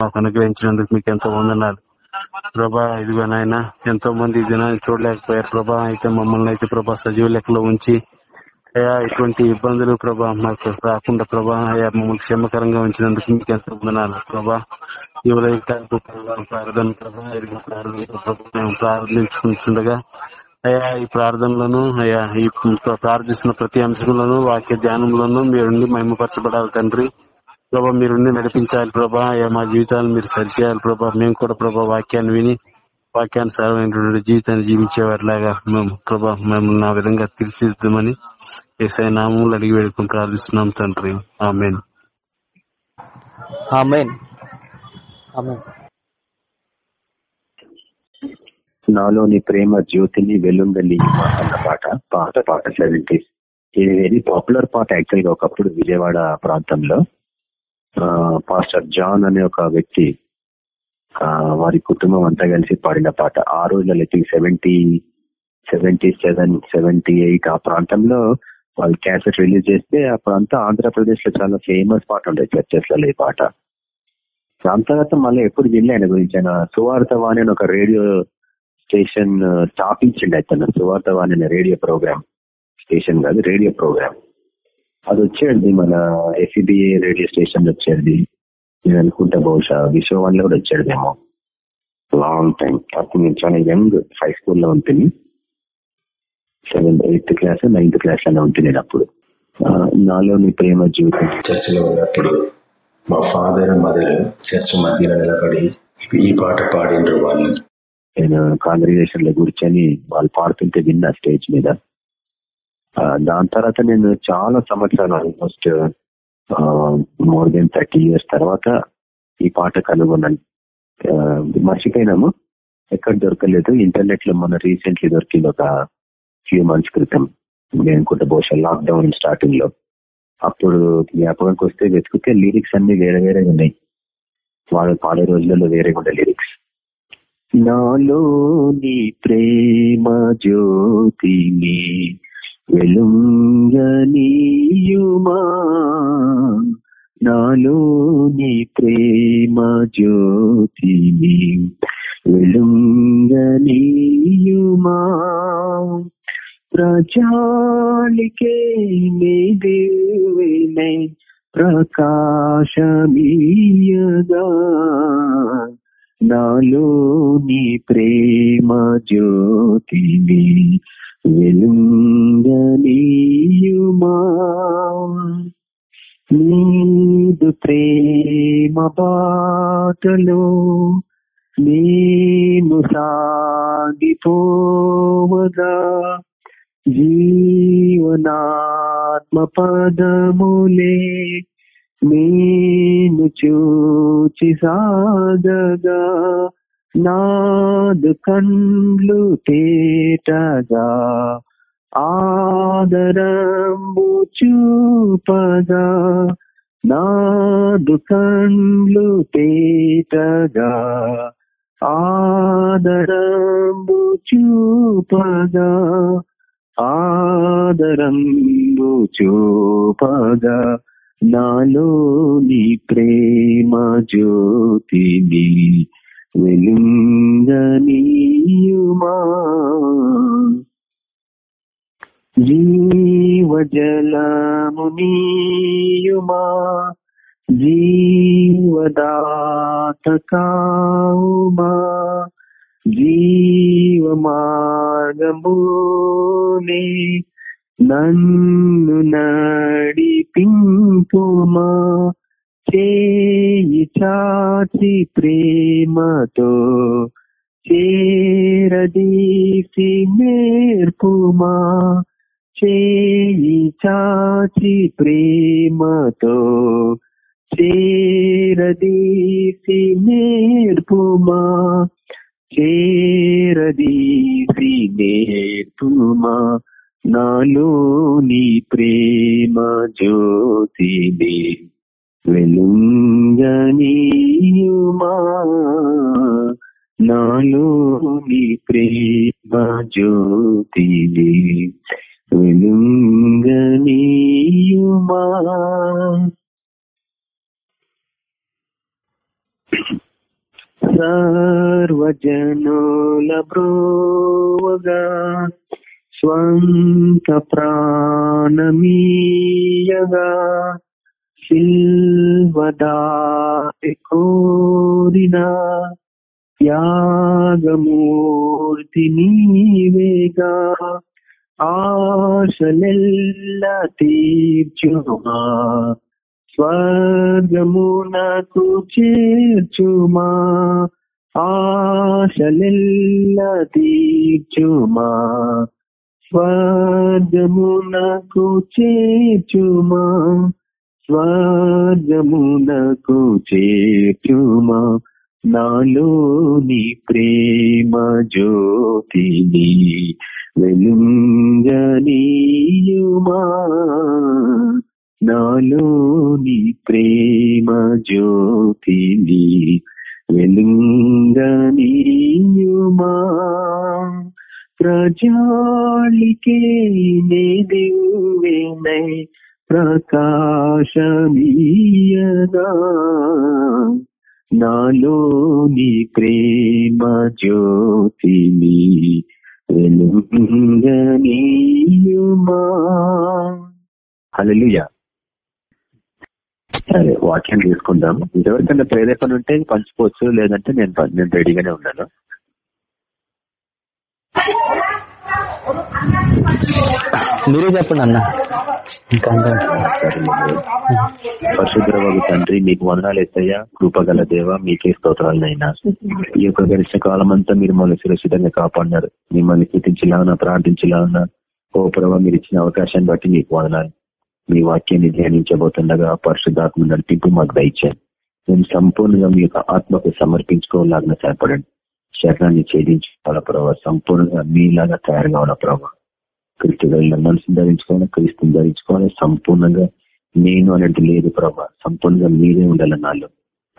మాకు అనుగ్రహించినందుకు మీకు ఎంతో వందనాలు ప్రభా ఇదిగో నాయన ఎంతో మంది ఈ దినాన్ని చూడలేకపోయారు. ప్రభా అయితే మమ్మల్ని అయితే ప్రభా సజీవ లెక్కలో ఉంచి అయ్యా ఇటువంటి ఇబ్బందులు ప్రభా మాకు రాకుండా ప్రభా అయ్యా మమ్మల్ని క్షేమకరంగా ఉంచినందుకు మీకు ఎంతో వందనాలు ప్రభా ఇవాళ ప్రార్థన ప్రభా ప్రభా మేము ప్రార్థించుకుంటుండగా అయ్యా ఈ ప్రార్థనలను అయ్యా ఈ ప్రార్థిస్తున్న ప్రతి అంశంలోనూ వాక్య ధ్యానంలోనూ మీరు మహిమపరచబడాలి తండ్రి. ప్రభా మీరుండి నడిపించాలి ప్రభా. మా జీవితాలను మీరు సరిచేయాలి ప్రభా. మేము కూడా ప్రభా వాక్యాన్ని విని వాక్యానుసారమైనటువంటి జీవితాన్ని జీవించేవారిలాగా మేము ప్రభా మేము నా విధంగా తీర్చిదిద్దామని ఏసై నామూలు అడిగి వేడుకుని ప్రార్థిస్తున్నాం తండ్రి. ఆమెన్. ఆమెన్. ఆమెన్. నాలోని ప్రేమ జ్యోతిని వెలుంగలి అన్న పాట పాత పాట సెవెంటీస్ ఇది వెరీ పాపులర్ పాట యాక్చువల్గా ఒకప్పుడు విజయవాడ ప్రాంతంలో. పాస్టర్ జాన్ అనే ఒక వ్యక్తి వారి కుటుంబం అంతా కలిసి పాడిన పాట. ఆ రోజులలో seventy seventy seven seventy eight ఆ ప్రాంతంలో వాళ్ళు క్యాసెట్ రిలీజ్ చేస్తే అప్పుడంతా ఆంధ్రప్రదేశ్లో చాలా ఫేమస్ పాట ఉండే చర్చెస్లలో ఈ పాట. దాని తర్వాత మళ్ళీ ఎప్పుడు వినలే ఆయన గురించి. ఆయన సువార్తవాణి అని ఒక రేడియో స్టేషన్ స్థాపించండి అయితే సువార్తవాణి అనే రేడియో ప్రోగ్రామ్ స్టేషన్ కాదు రేడియో ప్రోగ్రామ్. అది వచ్చేది మన ఎఫ్ఈబిఏ రేడియో స్టేషన్ వచ్చేది. నేను అనుకుంటా బహుశా విశ్వవాణిలో కూడా వచ్చేదేమో. లాంగ్ టైం అప్పుడు నేను చాలా యంగ్ హై స్కూల్లో ఉంటుంది సెవెంత్ ఎయిత్ క్లాస్ నైన్త్ క్లాస్లో ఉంటుంది అప్పుడు. నాలోని ప్రేమ జీవితం. చర్చలో ఉన్నప్పుడు మా ఫాదర్ మదర్ చర్చ్ మధ్యలో నిలబడి ఈ పాట పాడిండ్రు వాళ్ళు. నేను కాంగ్రిగేషన్లో కూర్చొని వాళ్ళు పాడుతుంటే విన్నా స్టేజ్ మీద. దాని తర్వాత నేను చాలా సంవత్సరాలు almost more than thirty years తర్వాత ఈ పాట కనుగొన్నాను. మర్చిపోయినాము. ఎక్కడ దొరకలేదు. ఇంటర్నెట్లో మన రీసెంట్లీ దొరికింది ఒక ఫ్యూ మంత్స్ క్రితం. నేను కూడా బహుశా లాక్డౌన్ స్టార్టింగ్లో. అప్పుడు జ్ఞాపకంకి వస్తే వెతికితే లిరిక్స్ అన్ని వేరే వేరే ఉన్నాయి. వాళ్ళు పాడే రోజులలో వేరే ఉండే లిరిక్స్ నాలో నీ ప్రేమ జ్యోతిని వెలుంగనీయుమా? నాలో నీ ప్రేమ జ్యోతిని వెలుంగనీయుమా? ప్రజాలికే మేదేవినే ప్రకాశమీయగా? నాలో నీ ప్రేమ జ్యోతిని వెలుంగనీయుమా నీదు ప్రేమ బాటలో నేను సాగిపోవగా జీవనాత్మ పదములే నేను చూచి సాగగా? నాదు కండ్లు తేటగా ఆదరంబు చూపగా నాదు కండ్లు తేటగా ఆదరంబు చూపగా ఆదరంబు చూపగా నాలో నీ ప్రేమ జ్యోతిని వెలుంగనీయుమా జీవజలమునీయుమా? జీవదాతకామా జీవమార్గమునే నన్ను నడిపింపుమా? చేయి చాచి ప్రేమతో చేరదీసి నేర్పుమా? చేయి చాచి ప్రేమతో చేరదీసి నేర్పుమా? చేరదీసి నేర్పుమా? నాలో నీ ప్రేమ జ్యోతిని వెలుంగనీయుమా? నాలో నీ ప్రేమ జ్యోతిని వెలుంగనీయుమా? సర్వజనోల బ్రోవగా స్వంత ప్రాణమీయగా శిల్వదారి కోరిన త్యాగమూర్తి నీవేగా. ఆశలెల్ల తీర్చుమా స్వర్గమునకు చేర్చుమా ఆశలెల్ల తీర్చుమా స్వర్గమునకు చేర్చుమా. స్వర్గమునకు చేతుమా నాలోని ప్రేమ జ్యోతిని వెలుంగనీయుమా నాలోని ప్రేమ జ్యోతిని వెలుంగనీయుమా ప్రజాళికే నే దివ్వేనై ప్రకాశమీయనా? నాలోని ప్రేమ జ్యోతిని వెలుగనీయుమా హల్లెలూయా. సరే వాక్యం తీసుకుందాం. ఎవరికైనా ప్రేరేపణ ఉంటే పంచుకోవచ్చు లేదంటే నేను నేను రెడీగానే ఉన్నాను. మీరే చెప్పండి అన్నా. ఇంకా అంతే. తండ్రి మీకు వందనాలు ఎత్తయ్యా. కృపగల దేవ మీకే స్తోత్రాలనైనా. ఈ యొక్క గరిష్ట కాలం అంతా మీరు మమ్మల్ని సురక్షితంగా కాపాడినారు. మిమ్మల్ని స్థితించలాగా ప్రార్థించలాగా ఓ ప్రభావ మీరు ఇచ్చిన అవకాశాన్ని బట్టి మీకు వదనాలి. మీ వాక్యాన్ని ధ్యానించబోతుండగా పరిశుద్ధాత్మ నడిపింపు మాకు దయచారు మేము సంపూర్ణంగా మీ యొక్క ఆత్మకు సమర్పించుకోవాలన్న సహాయపడండి. శరీరాన్ని ఛేదించుకోవాల ప్రభావ సంపూర్ణంగా మీలాగా తయారు కావాల ప్రభావ క్రీస్తు వెళ్ళిన మనసుని ధరించుకోవాలి క్రీస్తుని ధరించుకోవాలి సంపూర్ణంగా నేను అనేది లేదు ప్రభా. సంపూర్ణంగా మీరే ఉండాలి నాలో.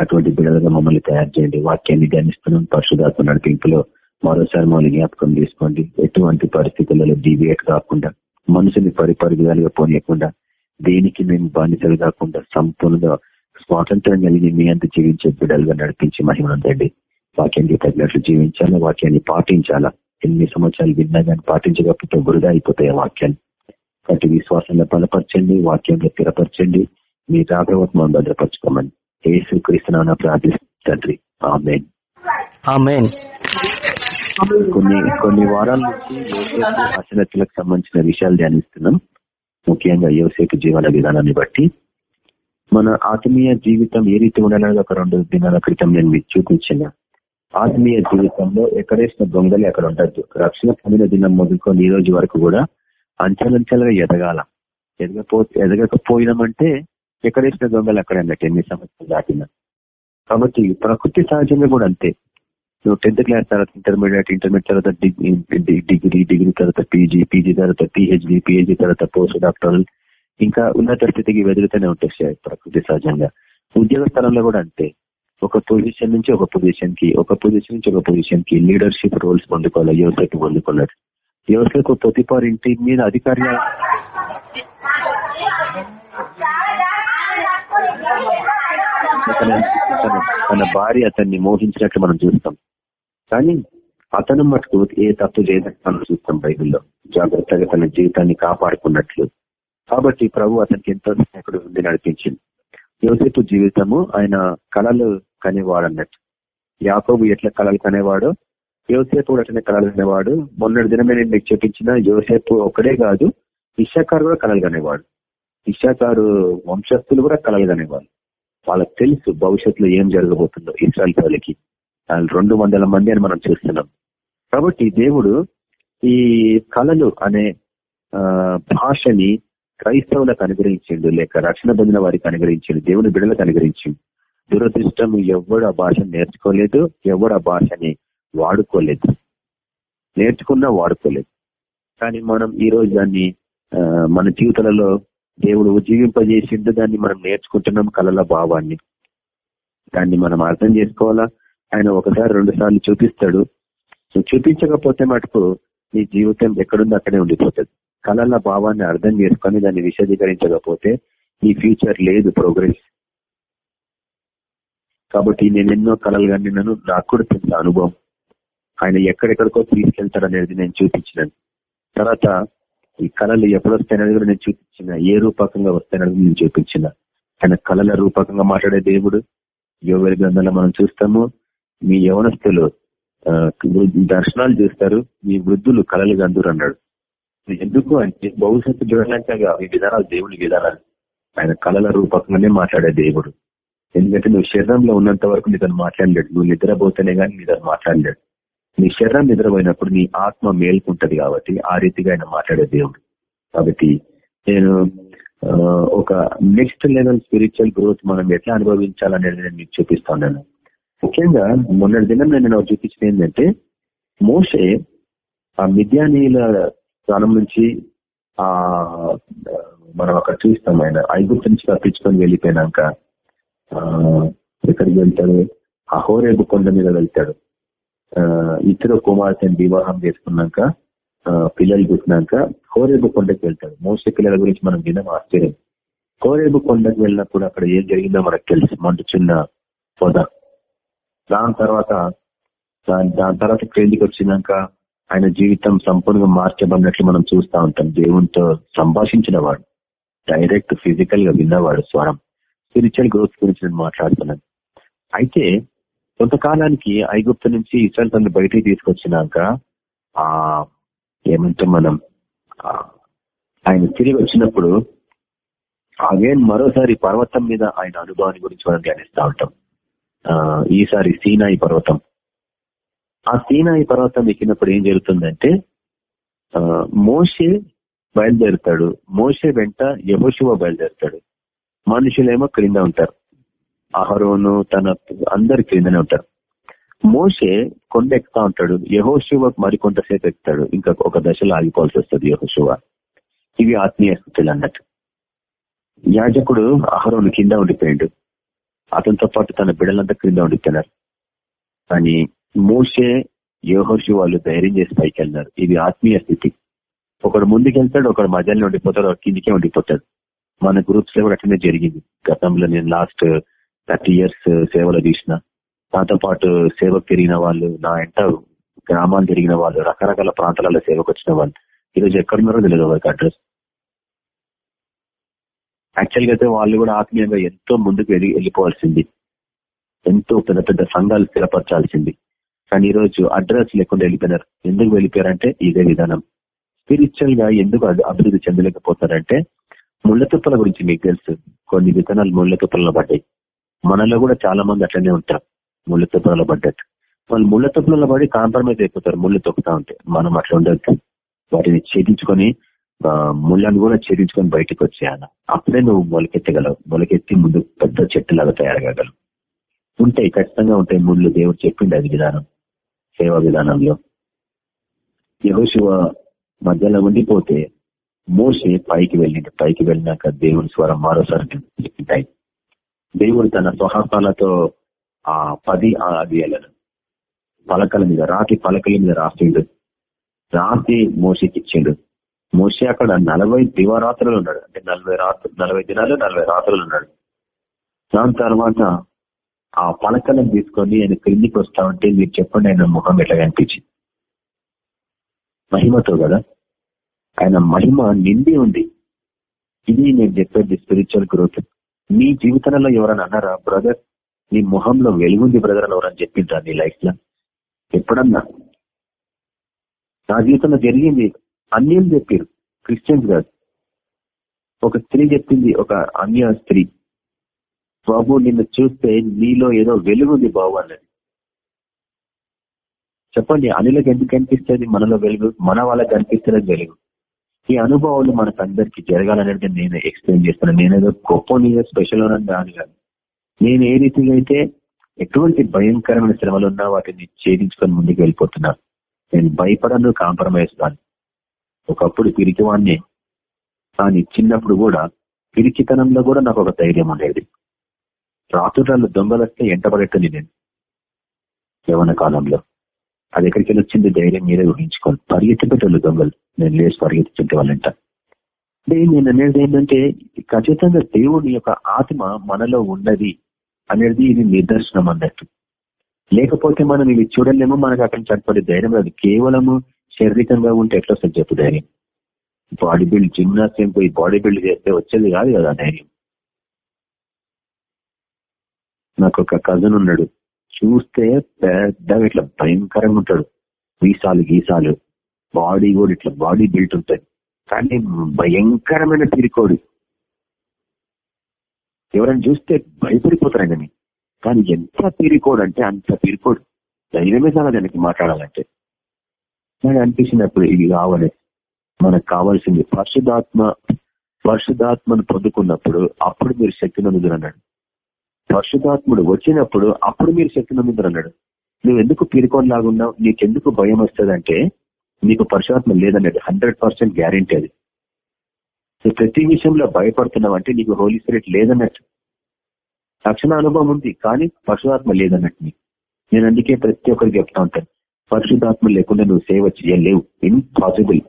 అటువంటి బిడలుగా మమ్మల్ని తయారు చేయండి. వాక్యాన్ని ధ్యానిస్తున్నాం. పరిశుధాత్మ నడిపింపులో మరోసారి మమ్మల్ని జ్ఞాపకం తీసుకోండి ఎటువంటి పరిస్థితులలో డీవియేట్ కాకుండా మనుషుని పరిపరిగాలుగా పోనీయకుండా దేనికి మేము బానిసలు కాకుండా సంపూర్ణంగా స్వాతంత్రం కలిగి మీ అంత జీవించే బిడలుగా నడిపించి మహిమనందండి వాక్యానికి తగినట్లు జీవించాలా? వాక్యాన్ని పాటించాలా? ఎన్ని సంవత్సరాలు విన్నా కానీ పాటించకపోతే వృధా అయిపోతాయి ఆ వాక్యాన్ని కాబట్టి విశ్వాసంలో బలపరచండి వాక్యంలో స్థిరపరచండి. మీ రాఘవత్వం భద్రపరచుకోమని. ఏసు క్రీస్తున్నా ప్రార్థిస్తుంది ఆమె ఆమేన్. కొన్ని కొన్ని వారాల నుంచి యోసేపు అసలతులకు సంబంధించిన విషయాలు ధ్యానిస్తున్నాం. ముఖ్యంగా యోసేపు జీవన విధానాన్ని బట్టి. మన ఆత్మీయ జీవితం ఏ రీతి ఉండాలనేది ఒక రెండు దినాల క్రితం నేను మీకు చూపించిన. ఆత్మీయ జీవితంలో ఎక్కడేసిన దొంగలి అక్కడ ఉండద్దు. రక్షణ పొందిన దినం మొదలుకొని ఈ రోజు వరకు కూడా అంచెలంచెలుగా ఎదగాల. ఎదగపో ఎదగకపోయినామంటే ఎక్కడేసిన దొంగలు అక్కడ అన్నట్టు ఎన్ని సంవత్సరాలు దాటిన. కాబట్టి ప్రకృతి సహజంగా కూడా అంతే. నువ్వు టెన్త్ క్లాస్ తర్వాత ఇంటర్మీడియట్ ఇంటర్మీడియట్ తర్వాత డిగ్రీ డిగ్రీ తర్వాత పీజీ పీజీ తర్వాత పిహెచ్డి పిహెచ్డి తర్వాత పోస్ట్ డాక్టరల్. ఇంకా ఉన్నత స్థితికి వెదుగుతూనే ఉంటాయి ప్రకృతి సహజంగా. ఉద్యోగ స్థలంలో కూడా అంతే. ఒక పొజిషన్ నుంచి ఒక పొజిషన్కి ఒక పొజిషన్ నుంచి ఒక పొజిషన్కి లీడర్షిప్ రోల్స్ పొందుకోవాలి యువసేపు పొందుకున్నారు యువసేపు ప్రతిపారు ఇంటి మీద అధికారి తన భార్య అతన్ని మోహించినట్లు మనం చూస్తాం. కానీ అతను మటుకు ఏ తప్పు చేయదని మనం చూస్తాం బైబిల్లో. జాగ్రత్తగా తన జీవితాన్ని కాపాడుకున్నట్లు. కాబట్టి ప్రభు అతనికి ఎంతో స్నేహితుడు ఉంది నడిపించింది. యోసేపు జీవితము ఆయన కళలు కనేవాడు అన్నట్టు యాకోబు ఎట్లా కళలు కనేవాడో యోసేపు కూడా అట్లనే కళలు కనేవాడు. మొన్నటి దినమే నేను మీకు చూపించిన యోసేపు ఒకడే కాదు ఇషాకారు కూడా కళలు కనేవాడు. ఇషాకారు వంశస్థులు కూడా కళలు కనేవాడు వాళ్ళకి తెలుసు భవిష్యత్తులో ఏం జరగబోతుందో ఇస్రాయల్ ప్రజలకి. రెండు వందల మంది అని మనం చూస్తున్నాం. కాబట్టి దేవుడు ఈ కళలు అనే భాషని క్రైస్తవులకు అనుగ్రహించిండు లేక రక్షణ పొందిన వారికి అనుగ్రహించిండు దేవుని బిడలకు అనుగ్రహించిండు. దురదృష్టం ఎవడు ఆ భాషను నేర్చుకోలేదు ఎవడు ఆ భాషని వాడుకోలేదు. నేర్చుకున్నా వాడుకోలేదు. కానీ మనం ఈ రోజు దాన్ని మన జీవితాలలో దేవుడు ఉజ్జీవింపజేసిండు దాన్ని మనం నేర్చుకుంటున్నాం కళల భావాన్ని. దాన్ని మనం అర్థం చేసుకోవాలా? ఆయన ఒకసారి రెండు సార్లు చూపిస్తాడు. చూపించకపోతే మటుకు నీ జీవితం ఎక్కడుందో అక్కడే ఉండిపోతుంది. కళల భావాన్ని అర్థం చేసుకొని దాన్ని విశదీకరించకపోతే ఈ ఫ్యూచర్ లేదు ప్రోగ్రెస్ కాబట్టి నేను ఎన్నో కళలు కానీ నన్ను నాకు కూడా తెలుసు అనుభవం. ఆయన ఎక్కడెక్కడికో తీసుకెళ్తాడనేది నేను చూపించినాను. తర్వాత ఈ కళలు ఎప్పుడొస్తాయనేది కూడా నేను చూపించిన. ఏ రూపకంగా వస్తాయనేది నేను చూపించిన. ఆయన కళల రూపకంగా మాట్లాడే దేవుడు యోగరి గ్రంథంలో మనం చూస్తాము. మీ యవనస్తులు దర్శనాలు చూస్తారు. మీ వృద్ధులు కళలు గందురు అన్నాడు ఎందుకు అంటే భవిష్యత్తు చూడలేకగా ఈ విధానాలు దేవుడి విధానాలు. ఆయన కళల రూపకంగానే మాట్లాడే దేవుడు. ఎందుకంటే నువ్వు శరీరంలో ఉన్నంత వరకు నీతో మాట్లాడలేడు. నువ్వు నిద్రపోతేనే కానీ నీతో మాట్లాడలేడు. నీ శరీరం నిద్రపోయినప్పుడు నీ ఆత్మ మేల్కుంటది కాబట్టి ఆ రీతిగా ఆయన మాట్లాడే దేవుడు. కాబట్టి నేను ఒక నెక్స్ట్ లెవెల్ స్పిరిచువల్ గ్రోత్ మనం ఎట్లా అనుభవించాలనేది నేను మీకు చూపిస్తున్నాను ముఖ్యంగా మొన్నటి దినం నేను చూపించింది చూపించిన ఏంటంటే మోసే ఆ మిద్యానీయుల స్థానం నుంచి ఆ మనం అక్కడ చూస్తాం ఆయన. ఐగుప్తు నుంచి తప్పించుకొని వెళ్ళిపోయినాక ఆ ఎక్కడికి వెళ్తాడు? ఆ హోరేబు కొండ మీద వెళ్తాడు. ఇతర కుమార్తెను వివాహం చేసుకున్నాక పిల్లలు పుట్టినాక హోరేబు కొండకి వెళ్తాడు. మోస పిల్లల గురించి మనం విన్నాం ఆశ్చర్యం. హోరేబు కొండకు వెళ్ళినప్పుడు అక్కడ ఏం జరిగిందో మనకు తెలుసు. మంట చిన్న పొద. దాని తర్వాత దాని దాని తర్వాత క్రిందికి వచ్చినాక ఆయన జీవితం సంపూర్ణంగా మార్చబడినట్లు మనం చూస్తూ ఉంటాం. దేవునితో సంభాషించిన వాడు డైరెక్ట్ ఫిజికల్గా విన్నవాడు స్వరం. స్పిరిచువల్ గ్రోత్ గురించి నేను మాట్లాడుతున్నాను. అయితే కొంతకాలానికి ఐగుప్తు నుంచి ఇస్రాయల్ తను బయటికి తీసుకొచ్చినాక ఆ ఏమంటే మనం ఆయన తిరిగి వచ్చినప్పుడు అగైన్ మరోసారి పర్వతం మీద ఆయన అనుభవాన్ని గురించి మనం ధ్యానిస్తూ ఉంటాం. ఈసారి సీనాయి పర్వతం. ఆ సీనాయి పర్వతం ఎక్కినప్పుడు ఏం జరుగుతుందంటే ఆ, మోషే బయలుదేరుతాడు. మోసే వెంట యహోశివ బయలుదేరుతాడు. మనుషులేమో క్రింద ఉంటారు. అహరోను తన అందరు క్రిందనే ఉంటారు. మోషే కొండ ఎక్కుతా ఉంటాడు. యహోశివ మరికొంతసేపు ఎక్కుతాడు. ఇంకా ఒక దశలో ఆగిపోవాల్సి వస్తుంది యహోశివ ఇవి ఆత్మీయ స్థితులు అన్నట్టు. యాజకుడు అహరోను కింద ఉండిపోయాడు. అతనితో పాటు తన బిడలంతా క్రింద ఉండిపోయినారు. కానీ మూసే యోహోషి వాళ్ళు ధైర్యం చేసి పైకి వెళ్ళినారు ఇది ఆత్మీయ స్థితి. ఒకడు ముందుకెళ్తాడు ఒకడు మధ్యలో ఉండిపోతాడు ఒక కిందికే ఉండిపోతాడు. మన గ్రూప్స్లో కూడా అట్లనే జరిగింది. గతంలో నేను లాస్ట్ థర్టీ ఇయర్స్ సేవలు తీసిన. దాంతో పాటు సేవకు తిరిగిన వాళ్ళు నా ఎంట గ్రామాలు తిరిగిన వాళ్ళు రకరకాల ప్రాంతాలలో సేవకు వచ్చిన వాళ్ళు. ఈరోజు ఎక్కడున్నారో తెలియదు వాళ్ళకి అడ్రస్. యాక్చువల్గా అయితే వాళ్ళు కూడా ఆత్మీయంగా ఎంతో ముందుకు వెళ్ళిపోవాల్సింది. ఎంతో పెద్ద పెద్ద సంఘాలు స్థిరపరచాల్సింది. కానీ ఈ రోజు అడ్రస్ లేకుండా వెళ్ళిపోయినారు. ఎందుకు వెళ్ళిపోయారంటే ఇదే విధానం. స్పిరిచువల్గా ఎందుకు అభివృద్ధి చెందలేకపోతారంటే ముళ్ళ తుప్పల గురించి మీకు తెలుసు. కొన్ని విత్తనాలు ముళ్ళ తుప్పలలో పడ్డాయి. మనలో కూడా చాలా మంది అట్లనే ఉంటారు. ముళ్ళ తుప్పలలో పడ్డట్టు. వాళ్ళు ముళ్ళ తుప్పలలో పడి కాంప్రమైజ్ అయిపోతారు. ముళ్ళు తొక్కుతా ఉంటే మనం అట్లా ఉండద్దు. వాటిని ఛేదించుకొని ముళ్ళను కూడా ఛేదించుకొని బయటకు వచ్చేయాల అప్పుడే నువ్వు మొలకెత్తగలవు. మొలకెత్తి ముందు పెద్ద చెట్టులాగా తయారగలవు. ఉంటాయి. ఖచ్చితంగా ఉంటాయి. ముళ్ళు దేవుడు చెప్పింది అది విధానం. సేవా విధానంలో. యహోశివ మధ్యలో ఉండిపోతే మోసే పైకి వెళ్ళింది పైకి వెళ్ళినాక దేవుని స్వరం మరోసారి వినిపించాయి దేవుడు తన స్వహస్తాలతో ఆ పది ఆదియాలను పలకల మీద రాతి పలకల మీద రాసిండు రాసి మోసకిచ్చిండు మోసే అక్కడ నలభై దివారాత్రులు ఉన్నాడు. అంటే నలభై రాత్రు నలభై దినాలు నలభై రాత్రులు ఉన్నాడు. దాని తర్వాత ఆ పలకలను తీసుకొని ఆయన క్రిందికి వస్తా ఉంటే మీరు చెప్పండి ఆయన ముఖం ఎట్లా కనిపించింది. మహిమతో కదా? ఆయన మహిమ నిండి ఉంది. ఇది నేను చెప్పేది స్పిరిచువల్ గ్రోత్ మీ జీవితంలో ఎవరైనా అన్నారా బ్రదర్ నీ మొహంలో వెలుగుంది బ్రదర్ అని ఎవరని చెప్పింటారు నీ లైఫ్లో? ఎప్పుడన్నా? నా జీవితంలో జరిగింది. అన్యం చెప్పారు. క్రిస్టియన్స్ కాదు. ఒక స్త్రీ చెప్పింది ఒక అన్య స్త్రీ. బాబు నిన్ను చూస్తే నీలో ఏదో వెలుగుంది బాబు అన్నది. చెప్పండి అనులకు ఎందుకు కనిపిస్తుంది మనలో వెలుగు? మన వాళ్ళకి కనిపిస్తున్నది వెలుగు. ఈ అనుభవాలు మనకు అందరికి జరగాలనేది నేను ఎక్స్ప్లెయిన్ చేస్తాను నేనేదో గొప్ప నీదో స్పెషల్ అని దాని కాదు నేను ఏ రీతిగా అయితే ఎటువంటి భయంకరమైన శ్రమలు ఉన్నా వాటిని ఛేదించుకొని ముందుకు వెళ్ళిపోతున్నాను నేను భయపడను కాంప్రమైజ్ కాను ఒకప్పుడు పిరికివాణ్ణి. కానీ చిన్నప్పుడు కూడా పిరికితనంలో కూడా నాకు ఒక ధైర్యం ఉండేది. రాత్రులలో దొంగలు వస్తే ఎంటబడేట్టుంది నేను? యవన కాలంలో. అది ఎక్కడికి వచ్చింది ధైర్యం మీరే ఊహించుకోవాలి పరిగెత్తి దొంగలు. నేను లేచి పరిగెత్తుతుంటే వాళ్ళంట. అంటే నేను అనేది ఏంటంటే ఖచ్చితంగా దేవుని యొక్క ఆత్మ మనలో ఉన్నది అనేది ఇది నిదర్శనం అన్నట్టు. లేకపోతే మనం ఇవి చూడలేమో మనకు అక్కడ చనిపోయే ధైర్యం రాదు. కేవలము శారీరకంగా ఉంటే ఎట్లా వస్తుంది చెప్పు ధైర్యం? బాడీ బిల్డ్ జిమ్నాస్టియం పోయి బాడీ బిల్డ్ చేస్తే వచ్చేది కాదు కదా ధైర్యం. నాకు ఒక కజన్ ఉన్నాడు. చూస్తే పెద్దగా ఇట్లా భయంకరంగా ఉంటాడు. వీసాలు గీసాలు బాడీ కూడా ఇట్లా బాడీ బిల్ట్ ఉంటుంది కానీ భయంకరమైన తిరికోడు. ఎవరైనా చూస్తే భయపడిపోతారు ఆయనని. కానీ ఎంత తిరికోడు అంటే అంత తిరికోడు. ధైర్యమే చాలా దానికి మాట్లాడాలంటే. నాకు అనిపించినప్పుడు ఇది కావాలి. మనకు కావాల్సింది పరిశుధాత్మ పరిశుధాత్మను పొందుకున్నప్పుడు అప్పుడు మీరు శక్తిని నందుదురు పరిశుధాత్ముడు వచ్చినప్పుడు అప్పుడు మీరు శక్తి నమ్ముతారు అన్నాడు నువ్వు ఎందుకు పీరుకోనిలాగున్నావు నీకెందుకు భయం వస్తుంది అంటే నీకు పరిశుధాత్మ లేదన్నది. హండ్రెడ్ పర్సెంట్ గ్యారెంటీ అది. నువ్వు ప్రతి విషయంలో భయపడుతున్నావు అంటే నీకు హోలీ స్పిరిట్ లేదన్నట్టు. రక్షణ అనుభవం ఉంది కానీ పరిశుధాత్మ లేదన్నట్టు నీకు. నేను అందుకే ప్రతి ఒక్కరికి చెప్తా ఉంటాను. పరిశుధాత్మ లేకుండా నువ్వు సేవ చేయలేవు. ఇంపాసిబుల్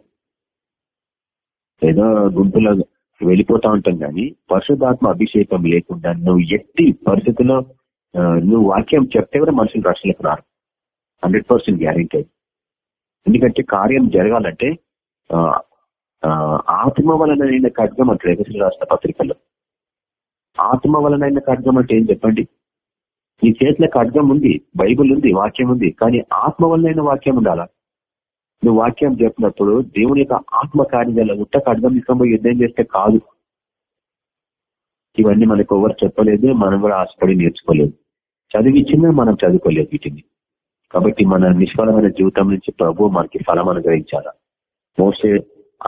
ఏదో గుంపులాగా వెళ్ళిపోతా ఉంటాం కానీ పరిశుధాత్మ అభిషేకం లేకుండా నువ్వు ఎట్టి పరిస్థితుల్లో నువ్వు వాక్యం చెప్తే కూడా మనుషులు రక్షణకు రారు హండ్రెడ్ పర్సెంట్ గ్యారెంటీ. ఎందుకంటే కార్యం జరగాలంటే ఆత్మ వలన ఖడ్గం అంటే ఎగసి రాష్ట్ర పత్రికల్లో. ఆత్మ వలన ఖడ్గం అంటే ఏం చెప్పండి? నీ చేతిలో ఖడ్గం ఉంది బైబుల్ ఉంది వాక్యం ఉంది కానీ ఆత్మ వలనైన వాక్యం ఉండాలా? నువ్వు వాక్యం చెప్పినప్పుడు దేవుని యొక్క ఆత్మ కార్యాల ఉట్ట ఖడ్గం తీసుకొని యుద్ధం చేస్తే కాదు. ఇవన్నీ మనకు ఎవరు చెప్పలేదు మనం కూడా ఆశపడి నేర్చుకోలేదు. చదివిచ్చినా మనం చదువుకోలేదు వీటిని. కాబట్టి మన నిష్ఫలమైన జీవితం నుంచి ప్రభు మనకి ఫలం అనుగ్రహించాలా? మోసే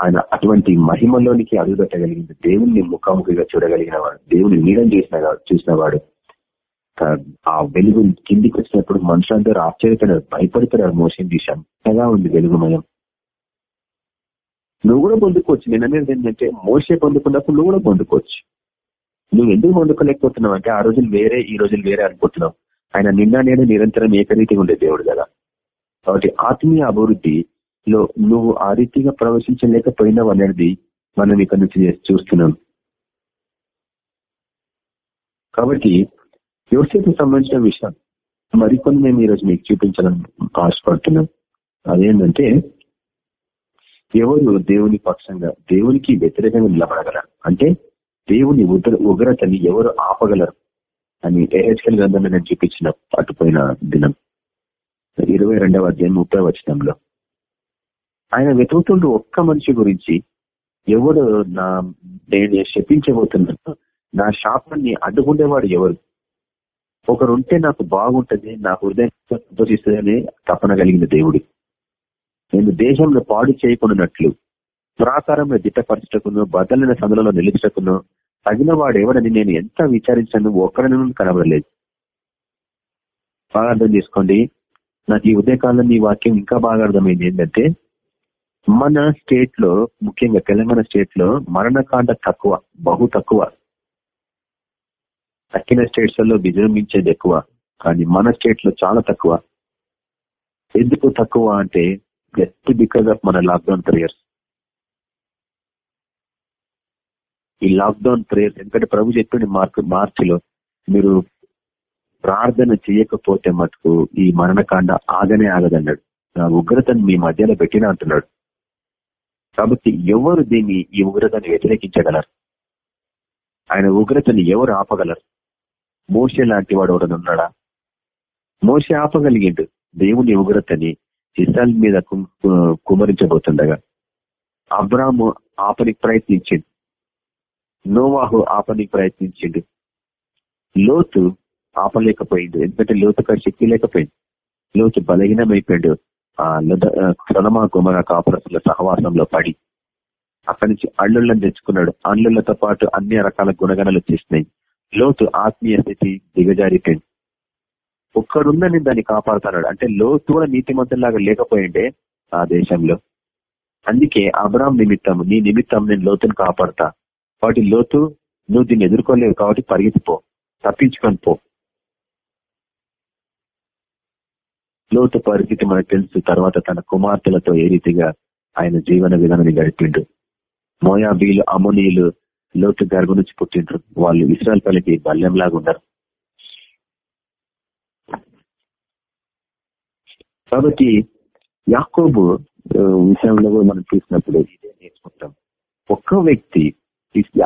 ఆయన అటువంటి మహిమలోనికి అడుగుపెట్టగలిగింది. దేవుణ్ణి ముఖాముఖిగా చూడగలిగిన వాడు దేవుని నీడం చేసిన చూసిన వాడు. ఆ వెలుగు కిందికి వచ్చినప్పుడు మనుషులందరూ ఆశ్చర్యపడారు భయపడతారు మోసం చూసి అంతగా ఉంది వెలుగుమయం నువ్వు కూడా పొందుకోవచ్చు. నిన్ననేది ఏంటంటే మోసే పొందుకున్నప్పుడు నువ్వు కూడా పొందుకోవచ్చు. నువ్వు ఎందుకు పొందుకోలేకపోతున్నావు అంటే ఆ రోజులు వేరే ఈ రోజులు వేరే అనుకుంటున్నావు. ఆయన నిన్న నేను నిరంతరం ఏకరీతిగా ఉండే దేవుడు కదా. కాబట్టి ఆత్మీయ అభివృద్ధిలో నువ్వు ఆ రీతిగా ప్రవేశించలేకపోయినావు అనేది మనం ఇక్కడ నుంచి చూస్తున్నాం. కాబట్టి యోసేపు సంబంధించిన విషయం. మరికొన్ని మేము ఈరోజు మీకు చూపించాలని ఆశపడుతున్నాం. అదేంటంటే ఎవరు దేవుని పక్షంగా దేవునికి వ్యతిరేకంగా నిలబడగలరు? అంటే దేవుని ఉగ్ర ఉగ్రతని ఎవరు ఆపగలరు? అని ఏహెచ్కల్ గ్రంథంలో నేను చూపించిన అటుపోయిన దినం. ఇరవై రెండవ అధ్యాయం ముప్పై వచనంలో. ఆయన వెతుకుతుండ్రు ఒక్క మనిషి గురించి ఎవరు నా నేను శపించబోతున్నాను నా శాపాన్ని అడ్డుకుండేవాడు ఎవరు? ఒకరుంటే నాకు బాగుంటుంది నా హృదయం సంతోషిస్తుందని తపన కలిగిన దేవుడు. నేను దేశంలో పాడు చేయకుండానట్లు పురాకారంలో దిట్టపరచటకును బదలైన సందులలో నిలిచటకును తగిన వాడు ఎవడని నేను ఎంత విచారించాను ఒక్కడని కనబడలేదు. బాగా అర్థం చేసుకోండి. నాకు ఈ ఉదయకాలం ఈ వాక్యం ఇంకా బాగా అర్థమైంది ఏంటంటే మన స్టేట్లో ముఖ్యంగా తెలంగాణ స్టేట్లో మరణకాండ తక్కువ బహు తక్కువ. తక్కిన స్టేట్స్లో విజృంభించేది ఎక్కువ కానీ మన స్టేట్లో చాలా తక్కువ. ఎందుకు తక్కువ అంటే జస్ట్ బికాస్ ఆఫ్ మన లాక్డౌన్ ప్రేయర్స్. ఈ లాక్డౌన్ ప్రేయర్స్ ఎందుకంటే ప్రభు చెప్పింది మార్క్ మార్చిలో మీరు ప్రార్థన చేయకపోతే మటుకు ఈ మరణకాండ ఆగనే ఆగదన్నాడు. నా ఉగ్రతను మీ మధ్యలో పెట్టిన అంటున్నాడు. కాబట్టి ఎవరు దీన్ని ఈ ఉగ్రతను వ్యతిరేకించగలరు? ఆయన ఉగ్రతను ఎవరు ఆపగలరు? మోసే లాంటి వాడు ఉన్నాడా? మోసే ఆపగలిగిండు. దేవుని ఉగ్రతని ఇస్రాయల్ మీద కుమరించబోతుండగా. అబ్రాము ఆపనికి ప్రయత్నించిండు. నోవాహు ఆపనికి ప్రయత్నించిండు. లోతు ఆపలేకపోయిండు. ఎందుకంటే లోతుగా శక్తి లేకపోయింది. లోతు బలహీనమైపోయాడు. ఆ సొలమా కుమర కాపురసుల సహవాసంలో పడి అక్కడి నుంచి అల్లుళ్ళని తెచ్చుకున్నాడు. అల్లుళ్ళతో పాటు అన్ని రకాల గుణగణాలు వచ్చేసినాయి. లోతు ఆత్మీయ స్థితి దిగజారిపోయింది. ఒక్కడుందని దాన్ని కాపాడుతున్నాడు అంటే లోతు కూడా నీతిమంతులాగా లేకపోయిండే ఆ దేశంలో. అందుకే అబ్రామ్ నిమిత్తం నీ నిమిత్తం నేను లోతును కాపాడుతా. కాబట్టి లోతు నువ్వు దీన్ని ఎదుర్కోలేవు కాబట్టి పరిగెత్తిపో తప్పించుకొని పో. లోతు పరిస్థితి మనకు తెలుసు. తర్వాత తన కుమార్తెలతో ఏ రీతిగా ఆయన జీవన విధానాన్ని గడిపిండు. మోయాబీలు అమోనీయులు లోతు గర్భం నుంచి పుట్టిండ్రు. వాళ్ళు ఇస్రాయల్ పల్లెకి బల్యంలాగా ఉన్నారు. కాబట్టి యాకోబు విషయంలో మనం చూసినప్పుడు ఇదే నేర్చుకుంటాం. ఒక్క వ్యక్తి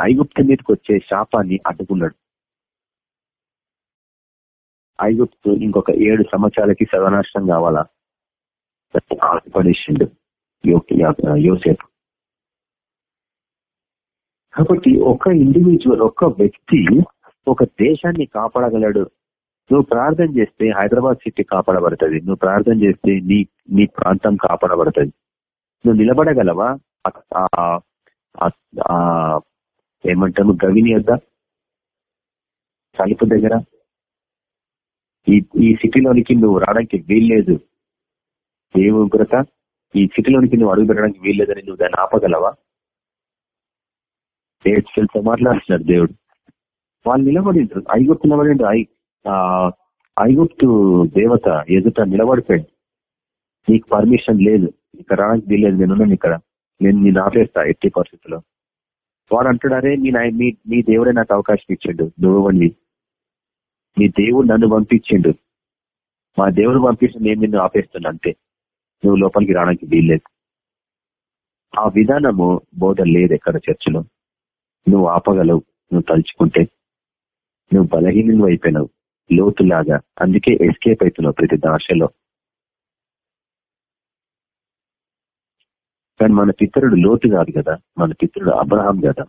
ఐగుప్తు మీదకి వచ్చే శాపాన్ని అడ్డుకున్నాడు. ఐగుప్తు ఇంకొక ఏడు సంవత్సరాలకి సర్వనాశనం కావాలా? ఆశపడేసిండు. యోసేపు. కాబట్టి ఒక ఇండివిజువల్ ఒక వ్యక్తి ఒక దేశాన్ని కాపాడగలడు. నువ్వు ప్రార్థన చేస్తే హైదరాబాద్ సిటీ కాపాడబడుతుంది. నువ్వు ప్రార్థన చేస్తే నీ నీ ప్రాంతం కాపాడబడుతుంది. నువ్వు నిలబడగలవా? ఆ- ఏమంటాము గవిని వద్ద? తలుపు దగ్గర? ఈ ఈ సిటీలోనికి నువ్వు రావడానికి వీల్లేదు. ఏ ఉగ్రత ఈ సిటీలోనికి నువ్వు అడుగు పెట్టడానికి వీల్లేదని నువ్వు దాన్ని ఆపగలవా? ఏడ్స్కెళ్తే మాట్లాడుతున్నాడు దేవుడు. వాళ్ళు నిలబడిండ్రు. ఐగుప్తు నిలబడిండ్రు. ఐ ఐగుప్తు దేవత ఎదుట నిలబడిపోయింది. నీకు పర్మిషన్ లేదు. ఇక్కడ రావడానికి వీల్లేదు. నేనున్నాను ఇక్కడ. నేను నేను ఆపేస్తా ఎట్టి పరిస్థితుల్లో. వాడు అంటున్నారే అరే మీ మీ మీ దేవుడే నాకు అవకాశం ఇచ్చిండు. నువ్వు ఇవ్వండి. మీ దేవుడు నన్ను పంపించిండు. మా దేవుడు పంపించిన నేను నిన్ను ఆపేస్తున్నా అంతే. నువ్వు లోపలికి రావడానికి వీల్లేదు. ఆ విధానము బోధ లేదు ఎక్కడ చర్చిలో. నువ్వు ఆపగలవు నువ్వు తలుచుకుంటే. నువ్వు బలహీనం అయిపోయినావు లోతులాగా. అందుకే ఎస్కేప్ అవుతున్నావు ప్రతి దాశలో కానీ మన పితరుడు లోతు కాదు కదా మన పితరుడు అబ్రహాం కదా.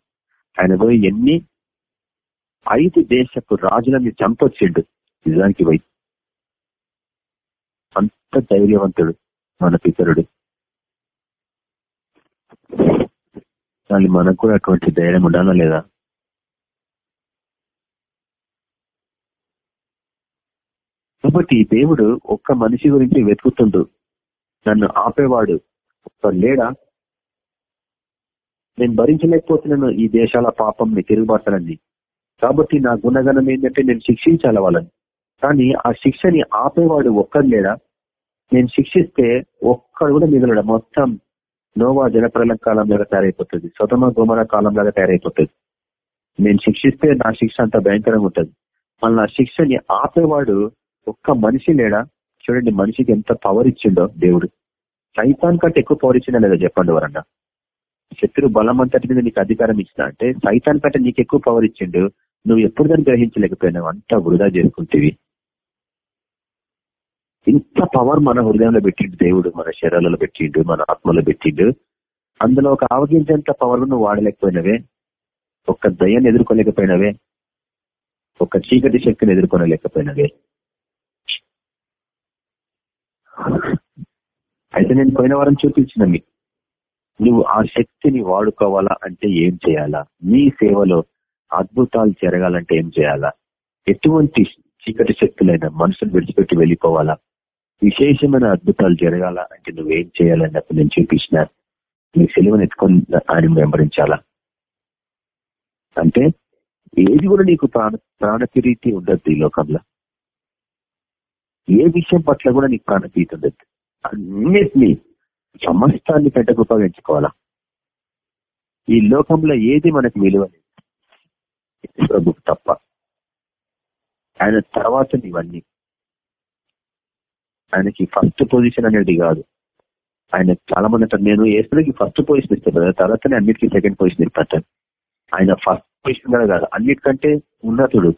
ఆయన పోయి ఎన్ని ఐదు దేశపు రాజులని చంపొచ్చిండు. నిజానికి పోయి అంత ధైర్యవంతుడు మన పితరుడు. కానీ మనకు కూడా అటువంటి ధైర్యం ఉండాలా లేదా? కాబట్టి దేవుడు ఒక్క మనిషి గురించి వెతుకుతుండు. నన్ను ఆపేవాడు. ఒక్క లేడా? నేను భరించలేకపోతున్నాను ఈ దేశాల పాపంని తిరుగుబాటలన్నీ. కాబట్టి నా గుణగణం ఏంటంటే నేను శిక్షించాల వాళ్ళని. కానీ ఆ శిక్షని ఆపేవాడు ఒక్కడు లేడా? నేను శిక్షిస్తే ఒక్కడు కూడా మిగలడు. మొత్తం నోవా జలప్రల కాలం లాగా తయారైపోతుంది. స్వతమ గుమర కాలంలాగా తయారైపోతుంది. నేను శిక్షిస్తే నా శిక్ష అంత భయంకరంగా ఉంటుంది. మళ్ళీ నా శిక్షని ఆపేవాడు ఒక్క మనిషి లేడా? చూడండి మనిషికి ఎంత పవర్ ఇచ్చిండో దేవుడు. సైతాన్ కంటే ఎక్కువ పవర్ ఇచ్చిండా లేదా చెప్పండి ఎవరన్నా? శత్రు బలం అంతటి మీద నీకు అధికారం ఇచ్చిన అంటే సైతాన్ కంటే నీకు ఎక్కువ పవర్ ఇచ్చిండు. నువ్వు ఎప్పుడు దాన్ని గ్రహించలేకపోయినావు? అంతా వృధా చేసుకుంటేవి. ఇంత పవర్ మన హృదయంలో పెట్టిండు దేవుడు మన శరీరాలలో పెట్టిండు మన ఆత్మలో పెట్టిండు. అందులో ఒక ఆవగించేంత పవర్ నువ్వు వాడలేకపోయినవే. ఒక్క దయ్యాన్ని ఎదుర్కోలేకపోయినవే. ఒక చీకటి శక్తిని ఎదుర్కొనలేకపోయినవే అయితే నేను పోయిన వారం చూపించిన మీకు నువ్వు ఆ శక్తిని వాడుకోవాలా అంటే ఏం చేయాలా? నీ సేవలో అద్భుతాలు జరగాలంటే ఏం చేయాలా? ఎటువంటి చీకటి శక్తులైన మనుషులు విడిచిపెట్టి వెళ్ళిపోవాలా? విశేషమైన అద్భుతాలు జరగాల అంటే నువ్వేం చేయాలన్నప్పుడు నేను చూపించిన నీ సెలవును ఎత్తుకొని ఆయన వెంబడించాలా. అంటే ఏది కూడా నీకు ప్రాణ ప్రాణప్రీతి ఉండద్దు ఈ లోకంలో. ఏ విషయం పట్ల కూడా నీకు ప్రాణప్రీతి ఉండద్దు. అన్నిటినీ సమస్తాన్ని పెద్ద గొప్పగా ఎంచుకోవాలా. ఈ లోకంలో ఏది మనకు విలువలేదు. ప్రభు తప్ప. ఆయన తర్వాత ఇవన్నీ ఆయనకి ఫస్ట్ పొజిషన్ అనేది కాదు. ఆయన చాలా మంది అంటారు నేను ఏసులకి ఫస్ట్ పొజిషన్ ఇస్తాను కదా తర్వాతనే అన్నిటికీ సెకండ్ పొజిషన్ ఇస్తాను ఆయన ఫస్ట్ పొజిషన్ కూడా కాదు. అన్నిటికంటే ఉన్నతుడు.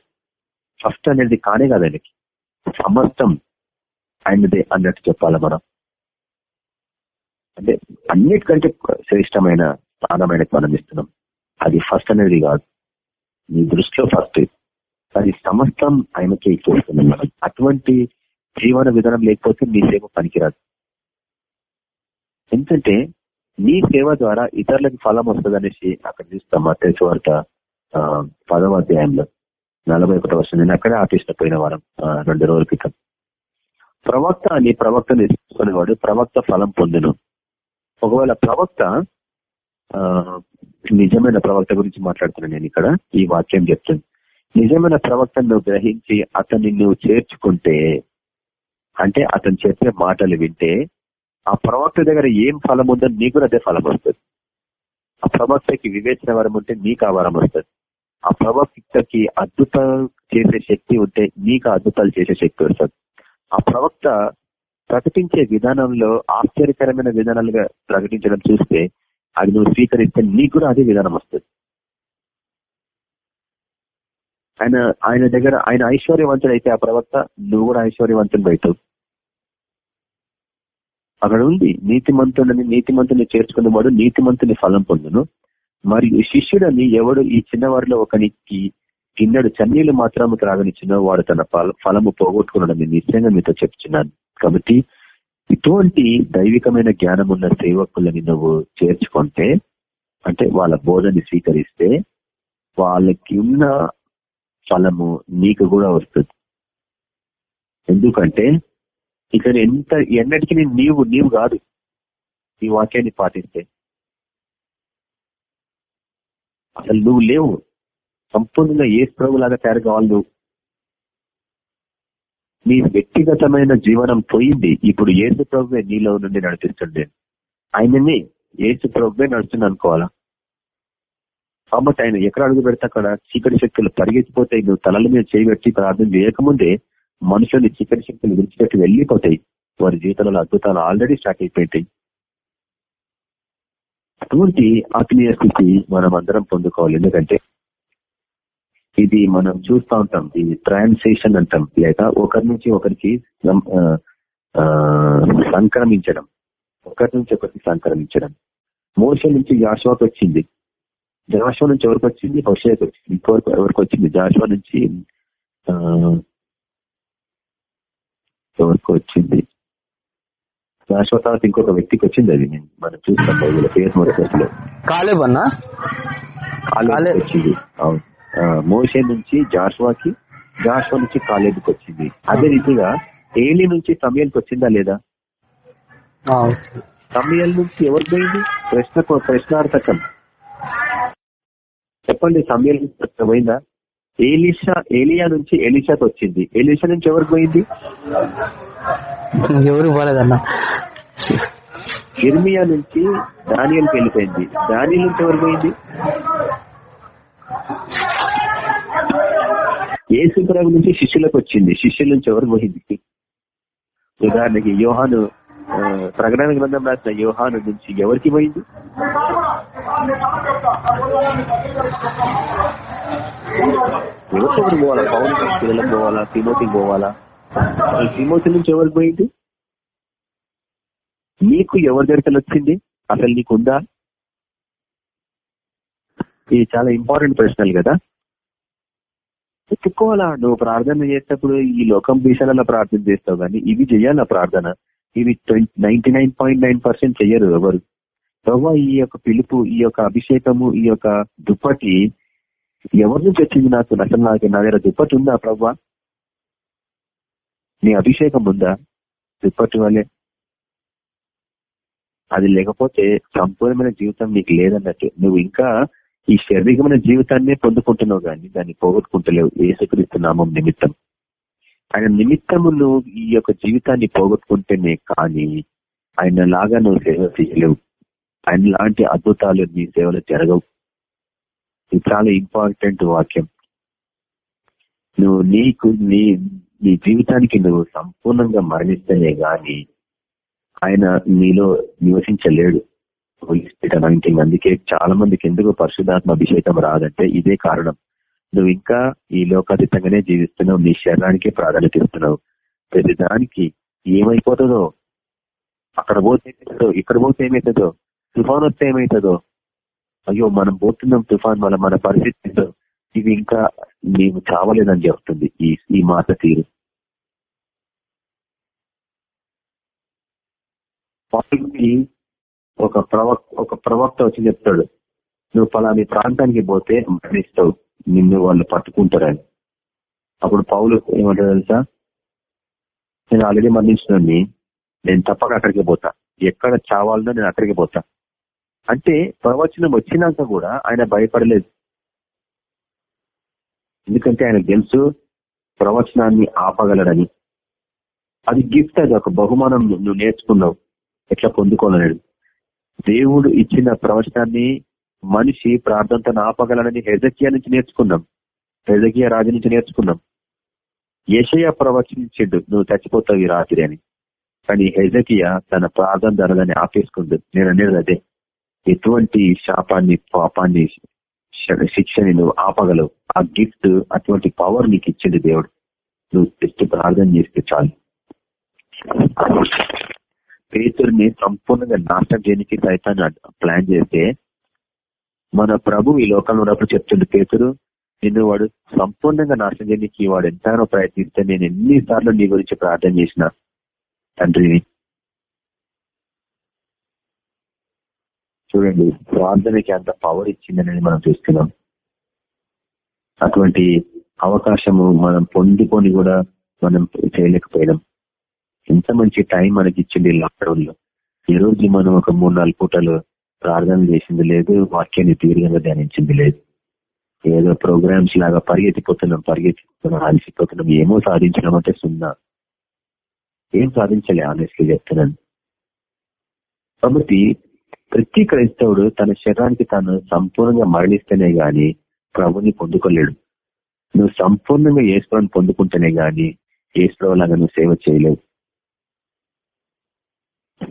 ఫస్ట్ అనేది కానే కాదు ఆయనకి. సమస్తం ఆయనదే అన్నట్టు చెప్పాలి మనం. అంటే అన్నిటికంటే శ్రేష్టమైన స్థానమైన మనం ఇస్తున్నాం. అది ఫస్ట్ అనేది కాదు. నీ దృష్టిలో ఫస్ట్ అది సమస్తం ఆయనకే ఇచ్చేస్తున్నాం మనం అటువంటి జీవన విధానం లేకపోతే నీ సేవ పనికిరాదు. ఎందుకంటే నీ సేవ ద్వారా ఇతరులకు ఫలం వస్తుంది అనేసి అక్కడ చూస్తాం మా తెలుసు వార్త పదవ అధ్యాయంలో. నలభై ఒకటో వర్షం నేను అక్కడే ఆఫీస్లో పోయిన వారం రెండు రోజుల క్రితం. ప్రవక్త అని ప్రవక్తను తీసుకునేవాడు ప్రవక్త ఫలం పొందును. ఒకవేళ ప్రవక్త ఆ, నిజమైన ప్రవక్త గురించి మాట్లాడుతున్నాను నేను ఇక్కడ ఈ వాక్యం చెప్తుంది. నిజమైన ప్రవక్తను గ్రహించి అతన్ని నువ్వు చేర్చుకుంటే అంటే అతను చెప్పే మాటలు వింటే ఆ ప్రవక్త దగ్గర ఏం ఫలం ఉందో నీకు కూడా అదే ఫలం వస్తుంది ఆ ప్రవక్తకి వివేచన వరం ఉంటే నీకు ఆ వరం వస్తుంది. ఆ ప్రవక్తకి అద్భుతాలు చేసే శక్తి ఉంటే నీకు అద్భుతాలు చేసే శక్తి వస్తుంది. ఆ ప్రవక్త ప్రకటించే విధానంలో ఆశ్చర్యకరమైన విధానాలుగా ప్రకటించడం చూస్తే అది నువ్వు స్వీకరిస్తే నీకు కూడా అదే విధానం వస్తుంది. ఆయన ఆయన దగ్గర ఆయన ఐశ్వర్యవంతుడు అయితే ఆ ప్రవక్త నువ్వు కూడా ఐశ్వర్యవంతుడు అవుతావు అక్కడ ఉంది. నీతిమంతుడని నీతిమంతుని చేర్చుకున్న వాడు నీతిమంతుని ఫలం పొందును. మరియు శిష్యుడని ఎవడు ఈ చిన్నవారిలో ఒకనికి గిన్నెడు చన్నీళ్ళు మాత్రము త్రాగనిచ్చిన వాడు తన ఫలము పోగొట్టుకున్నాడని నిశ్చయంగా మీతో చెప్తున్నాను కాబట్టి ఇటువంటి దైవికమైన జ్ఞానం ఉన్న సేవకులని నువ్వు చేర్చుకుంటే అంటే వాళ్ళ బోధని స్వీకరిస్తే వాళ్ళకి ఉన్న ఫలము నీకు కూడా వస్తుంది. ఎందుకంటే ఇక ఎంత ఎన్నటికీ నీవు నీవు కాదు. ఈ వాక్యాన్ని పాటిస్తే. అసలు నువ్వు లేవు. సంపూర్ణంగా ఏ ప్రభులాగా తయారు కావాలి నువ్వు. నీ వ్యక్తిగతమైన జీవనం పోయింది. ఇప్పుడు ఏసు ప్రభువే నీలో నుండి నడిపిస్తుండే. ఆయనని ఏసు ప్రభువే నడుస్తుంది అనుకోవాలా? కాబట్టి ఆయన ఎక్కడ అడుగు పెడితే? అక్కడ చీకటి శక్తులు పరిగెత్తిపోతాయి నువ్వు తలల మీద చేయబెట్టి ప్రార్థన చేయకముందే మనుషుల్ని చికెన్ శక్తిని విడిచిపెట్టి వెళ్ళిపోతాయి. వారి జీవితంలో అద్భుతాలు ఆల్రెడీ స్టార్ట్ అయిపోయింటాయి. అటువంటి ఆత్మీయ స్థితి మనం అందరం పొందుకోవాలి. ఎందుకంటే ఇది మనం చూస్తూ ఉంటాం ఇది ట్రాన్సేషన్ అంటాం లేక ఒకరి నుంచి ఒకరికి సంక్రమించడం. ఒకరి నుంచి ఒకరికి సంక్రమించడం. మోస నుంచి యాశ్వాకి వచ్చింది. జాషువా నుంచి ఎవరికి వచ్చింది? హోషేకి వచ్చింది. ఇంకొకరికి ఎవరికి వచ్చింది? జాషువా నుంచి ఎవరికి వచ్చింది. జాషువా తర్వాత ఇంకొక వ్యక్తికి వచ్చింది అది నేను మనం చూస్తాం బైబుల్ పేరు మొదటి కాలేబన్నా వచ్చింది. అవును. మోసే నుంచి జాషువాకి జాషువా నుంచి కాలేబుకి వచ్చింది. అదే రీతిగా ఏలి నుంచి సమయానికి వచ్చిందా లేదా? సమయాల నుంచి ఎవరు పోయింది? ప్రశ్న ప్రశ్నార్థకం. చెప్పండి సమయాల నుంచి పోయిందా? ఏలిషా ఏలియా నుంచి ఎలిషాకి వచ్చింది. ఎలిషా నుంచి ఎవరికి పోయింది? ఎవరు పోలేదన్నా? ఇర్మియా నుంచి దానియల్కి వెళ్ళిపోయింది. దానియల్ నుంచి ఎవరు పోయింది? ఏసు ప్రభు నుంచి శిష్యులకు వచ్చింది. శిష్యుల నుంచి ఎవరు పోయింది? ఉదాహరణకి యోహాను ప్రకటన గ్రంథం రాసిన యోహాను నుంచి ఎవరికి పోయింది? పోవాలా? పవన్ పిల్లలకు పోవాలా? తిమోతికి పోవాలా? తిమోతి నుంచి ఎవరికి పోయింది? నీకు ఎవరి దగ్గరికి వచ్చింది అసలు నీకుందా? ఇది చాలా ఇంపార్టెంట్ ప్రశ్నలు కదా. చెప్పుకోవాలా నువ్వు ప్రార్థన చేసేటప్పుడు ఈ లోకం విషయాలలో ప్రార్థన చేస్తావు కానీ ఇవి చేయాలా ప్రార్థన? ఇవి ninety nine point nine percent చెయ్యరు ఎవరు. ప్రభావ ఈ యొక్క పిలుపు ఈ యొక్క అభిషేకము ఈ యొక్క దుప్పటి ఎవరి నుంచి వచ్చింది నాకు? అసలు నాకు నా దగ్గర దుప్పటి ఉందా ప్రభా? నీ అభిషేకం ఉందా? దుప్పటి వల్లే. అది లేకపోతే సంపూర్ణమైన జీవితం నీకు లేదన్నట్టు. నువ్వు ఇంకా ఈ శారీరకమైన జీవితాన్నే పొందుకుంటున్నావు కానీ దాన్ని పోగొట్టుకుంటలేవు. ఏసుక్రీస్తు నామం నిమిత్తం. ఆయన నిమిత్తము నువ్వు ఈ యొక్క జీవితాన్ని పోగొట్టుకుంటేనే కానీ ఆయన లాగా నువ్వు సేవ చేయలేవు. ఆయన లాంటి అద్భుతాలు నీ సేవలు జరగవు. ఇది చాలా ఇంపార్టెంట్ వాక్యం. నువ్వు నీకు నీ నీ జీవితానికి నువ్వు సంపూర్ణంగా మరణిస్తేనే గాని ఆయన నీలో నివసించలేడు. అనాయింటింగ్ అందుకే చాలా మందికి ఎందుకు పరిశుధాత్మ అభిషేకం రాదంటే ఇదే కారణం. నువ్వు ఇంకా ఈ లోకాతీతంగానే జీవిస్తున్నావు. నీ శరీరానికే ప్రాధాన్యత ఇస్తున్నావు. ప్రతి దానికి ఏమైపోతుందో అక్కడ పోతే ఇక్కడ పోతే ఏమవుతుందో తుఫాన్ వస్తే ఏమవుతుందో అయ్యో మనం పోతున్నాం తుఫాన్ వల్ల మన పరిస్థితితో ఇవి ఇంకా మేము చావలేదని చెప్తుంది ఈ ఈ మాట తీరు. ఒక ప్రవక్ ఒక ప్రవక్త వచ్చి చెప్తాడు నువ్వు పలాని ప్రాంతానికి పోతే మరణిస్తావు నిన్ను వాళ్ళు పట్టుకుంటారని. అప్పుడు పౌలు ఏమంటారు తెలుసా? నేను ఆల్రెడీ మరణించినని నేను తప్పక అక్కడికి పోతా. ఎక్కడ చావాలనో నేను అక్కడికి పోతా. అంటే ప్రవచనం వచ్చినాక కూడా ఆయన భయపడలేదు. ఎందుకంటే ఆయన తెలుసు ప్రవచనాన్ని ఆపగలడని. అది గిఫ్ట్ అది ఒక బహుమానం నువ్వు నేర్చుకున్నావు. ఎట్లా పొందుకోలేడు దేవుడు ఇచ్చిన ప్రవచనాన్ని మనిషి ప్రార్థనతో ఆపగలడని హెజకియా నుంచి నేర్చుకున్నాం. హెజకియా రాజు నుంచి నేర్చుకున్నాం. ఏషయ ప్రవచించిండు నువ్వు చచ్చిపోతావు ఈ రాత్రి అని. కానీ హెజకియా తన ప్రార్థన ధరలని ఆపేసుకుంది. నేను అనేది అదే. ఎటువంటి శాపాన్ని పాపాన్ని శిక్షని నువ్వు ఆపగలవు. ఆ గిఫ్ట్ అటువంటి పవర్ నీకు ఇచ్చింది దేవుడు. నువ్వు జస్ట్ ప్రార్థన చేస్తే చాలు. పేతుడిని సంపూర్ణంగా నాశనం చేయడానికి సైతాన్ని ప్లాన్ చేస్తే మన ప్రభు ఈ లోకంలో ఉన్నప్పుడు చెప్తుండే పేతుడు నిన్ను వాడు సంపూర్ణంగా నాశనం చేయడానికి వాడు ఎంతగానో ప్రయత్నిస్తే నేను ఎన్నిసార్లు నీ గురించి ప్రార్థన చేసిన. తండ్రిని చూడండి ప్రార్థనకి అంత పవర్ ఇచ్చిందని మనం చూస్తున్నాం. అటువంటి అవకాశము మనం పొందుకొని కూడా మనం చేయలేకపోయినాం. ఎంత మంచి టైం మనకి ఇచ్చింది లాక్డౌన్లో. ఈ రోజు మనం ఒక మూడు నాలుగు పూటలు ప్రార్థన చేసింది లేదు వాక్యాన్ని తీవ్రంగా ధ్యానించింది లేదు. ఏదో ప్రోగ్రామ్స్ లాగా పరిగెత్తిపోతున్నాం పరిగెత్తిపోతున్నాం అలసిపోతున్నాం ఏమో సాధించడం అంటే సున్నా. ఏం సాధించలే ఆనెస్ట్లీ చెప్తున్నాను. కాబట్టి ప్రతి క్రైస్తవుడు తన శరీరానికి తాను సంపూర్ణంగా మరణిస్తేనే గాని ప్రభుని పొందుకోలేడు. నువ్వు సంపూర్ణంగా ఏసుప్రభుని పొందుకుంటేనే గాని ఏసుప్రభు లాగా నువ్వు సేవ చేయలేవు.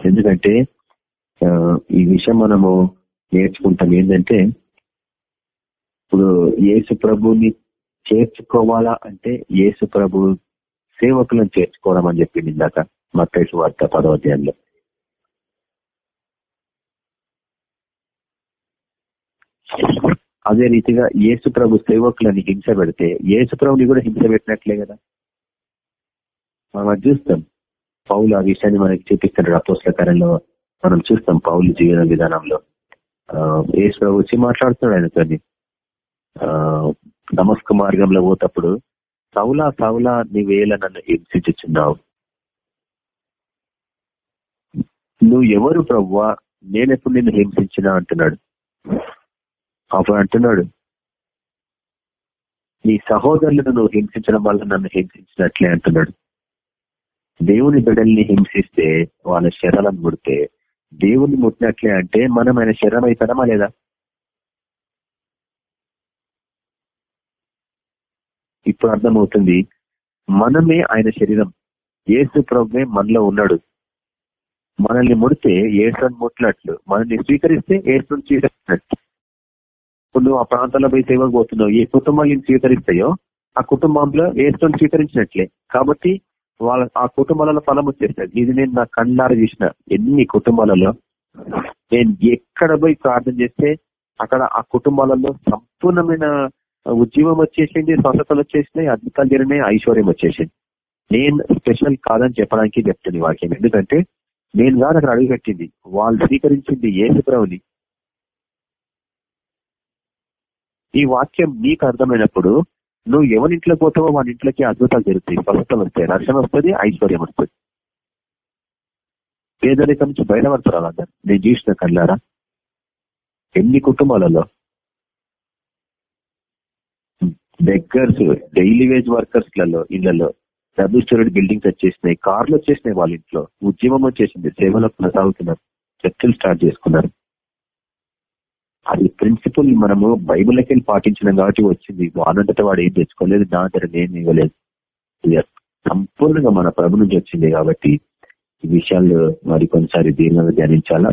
ఎందుకంటే ఈ విషయం మనము నేర్చుకుంటాం. ఏంటంటే ఇప్పుడు యేసు ప్రభుని చేర్చుకోవాలా అంటే యేసు ప్రభు సేవకులను చేర్చుకోవడం అని చెప్పింది ఇందాక మత్తైసు వార్త పదవ పదవధ్యాయంలో అదే రీతిగా యేసు ప్రభు సేవకులని హింస పెడితే యేసు ప్రభుని కూడా హింస పెట్టినట్లే కదా? మనం చూస్తాం. పౌలు ఆ విషయాన్ని మనకి చూపిస్తున్నాడు అపోస్లకరంలో మనం చూస్తాం పౌలు జీవన విధానంలో. యేసు ప్రభు వచ్చి మాట్లాడుతున్నాడు ఆయనతో నమస్క మార్గంలో పోతప్పుడు సౌలా సౌలా నీవేళ నన్ను హింసించుచున్నావు? నువ్వు ఎవరు ప్రవ్వా నేనెప్పుడు నిన్ను హింసించినా? అంటున్నాడు. అప్పుడు అంటున్నాడు. నీ సహోదరులను నువ్వు హింసించడం వల్ల నన్ను హింసించినట్లే అంటున్నాడు. దేవుని బిడ్డల్ని హింసిస్తే వాళ్ళ శరణం ముడితే దేవుని ముట్టినట్లే అంటే మనం ఆయన శరణం అవుతామా లేదా? ఇప్పుడు అర్థమవుతుంది మనమే ఆయన శరీరం. ఏసు ప్రభువే మనలో ఉన్నాడు. మనల్ని ముడితే ఏసుని ముట్టినట్లు మనల్ని స్వీకరిస్తే ఏసుని స్వీకరించినట్లు ఇప్పుడు నువ్వు ఆ ప్రాంతంలో పోయి సేవకు పోతున్నావు ఏ కుటుంబాలు స్వీకరిస్తాయో ఆ కుటుంబంలో ఏసుని స్వీకరించినట్లే. కాబట్టి వాళ్ళ ఆ కుటుంబాలలో ఫలం వచ్చేస్తాయి ఇది నేను నా కళ్ళారు చూసిన ఎన్ని కుటుంబాలలో. నేను ఎక్కడ పోయి ప్రార్థన చేస్తే అక్కడ ఆ కుటుంబాలలో సంపూర్ణమైన ఉద్యమం వచ్చేసింది స్వస్థతలు వచ్చేసినాయి అద్భుతాలు జరిగినాయి ఐశ్వర్యం వచ్చేసింది. నేను స్పెషల్ కాదని చెప్పడానికి చెప్తుంది వాక్యం. ఎందుకంటే నేను కాదు అక్కడ అడుగుపెట్టింది. వాళ్ళు స్వీకరించింది ఏసుప్రవుని ఈ వాక్యం నీకు అర్థమైనప్పుడు నువ్వు ఎవరింట్లో పోతావో వాడి ఇంట్లోకి అద్భుతాలు జరుగుతాయి. స్వస్థత వస్తాయి. రక్షణ వస్తుంది ఐశ్వర్యం వస్తుంది. పేదరికం నుంచి బయటపడతారు వాళ్ళందరూ. నేను చూసిన కళ్ళారా? ఎన్ని కుటుంబాలలో? బెగ్గర్స్ డైలీ వేజ్ వర్కర్స్లలో ఇళ్ళలో డబుల్ స్టోరేజ్ బిల్డింగ్స్ వచ్చేసినాయి కార్లు వచ్చేసినాయి వాళ్ళ ఇంట్లో. ఉద్యమం వచ్చేసింది సేవలో కొనసాగుతున్నారు చర్చలు స్టార్ట్ చేసుకున్నారు. అది ప్రిన్సిపల్ మనము బైబుల్కి వెళ్ళి పాటించినాం కాబట్టి వచ్చింది. వానంతటా వాడు ఏం తెచ్చుకోలేదు నా దగ్గర నేను ఇవ్వలేదు. సంపూర్ణంగా మన ప్రభు నుంచి వచ్చింది కాబట్టి ఈ విషయాలు మరి కొన్నిసారి దీర్ఘంగా ధ్యానించాలా?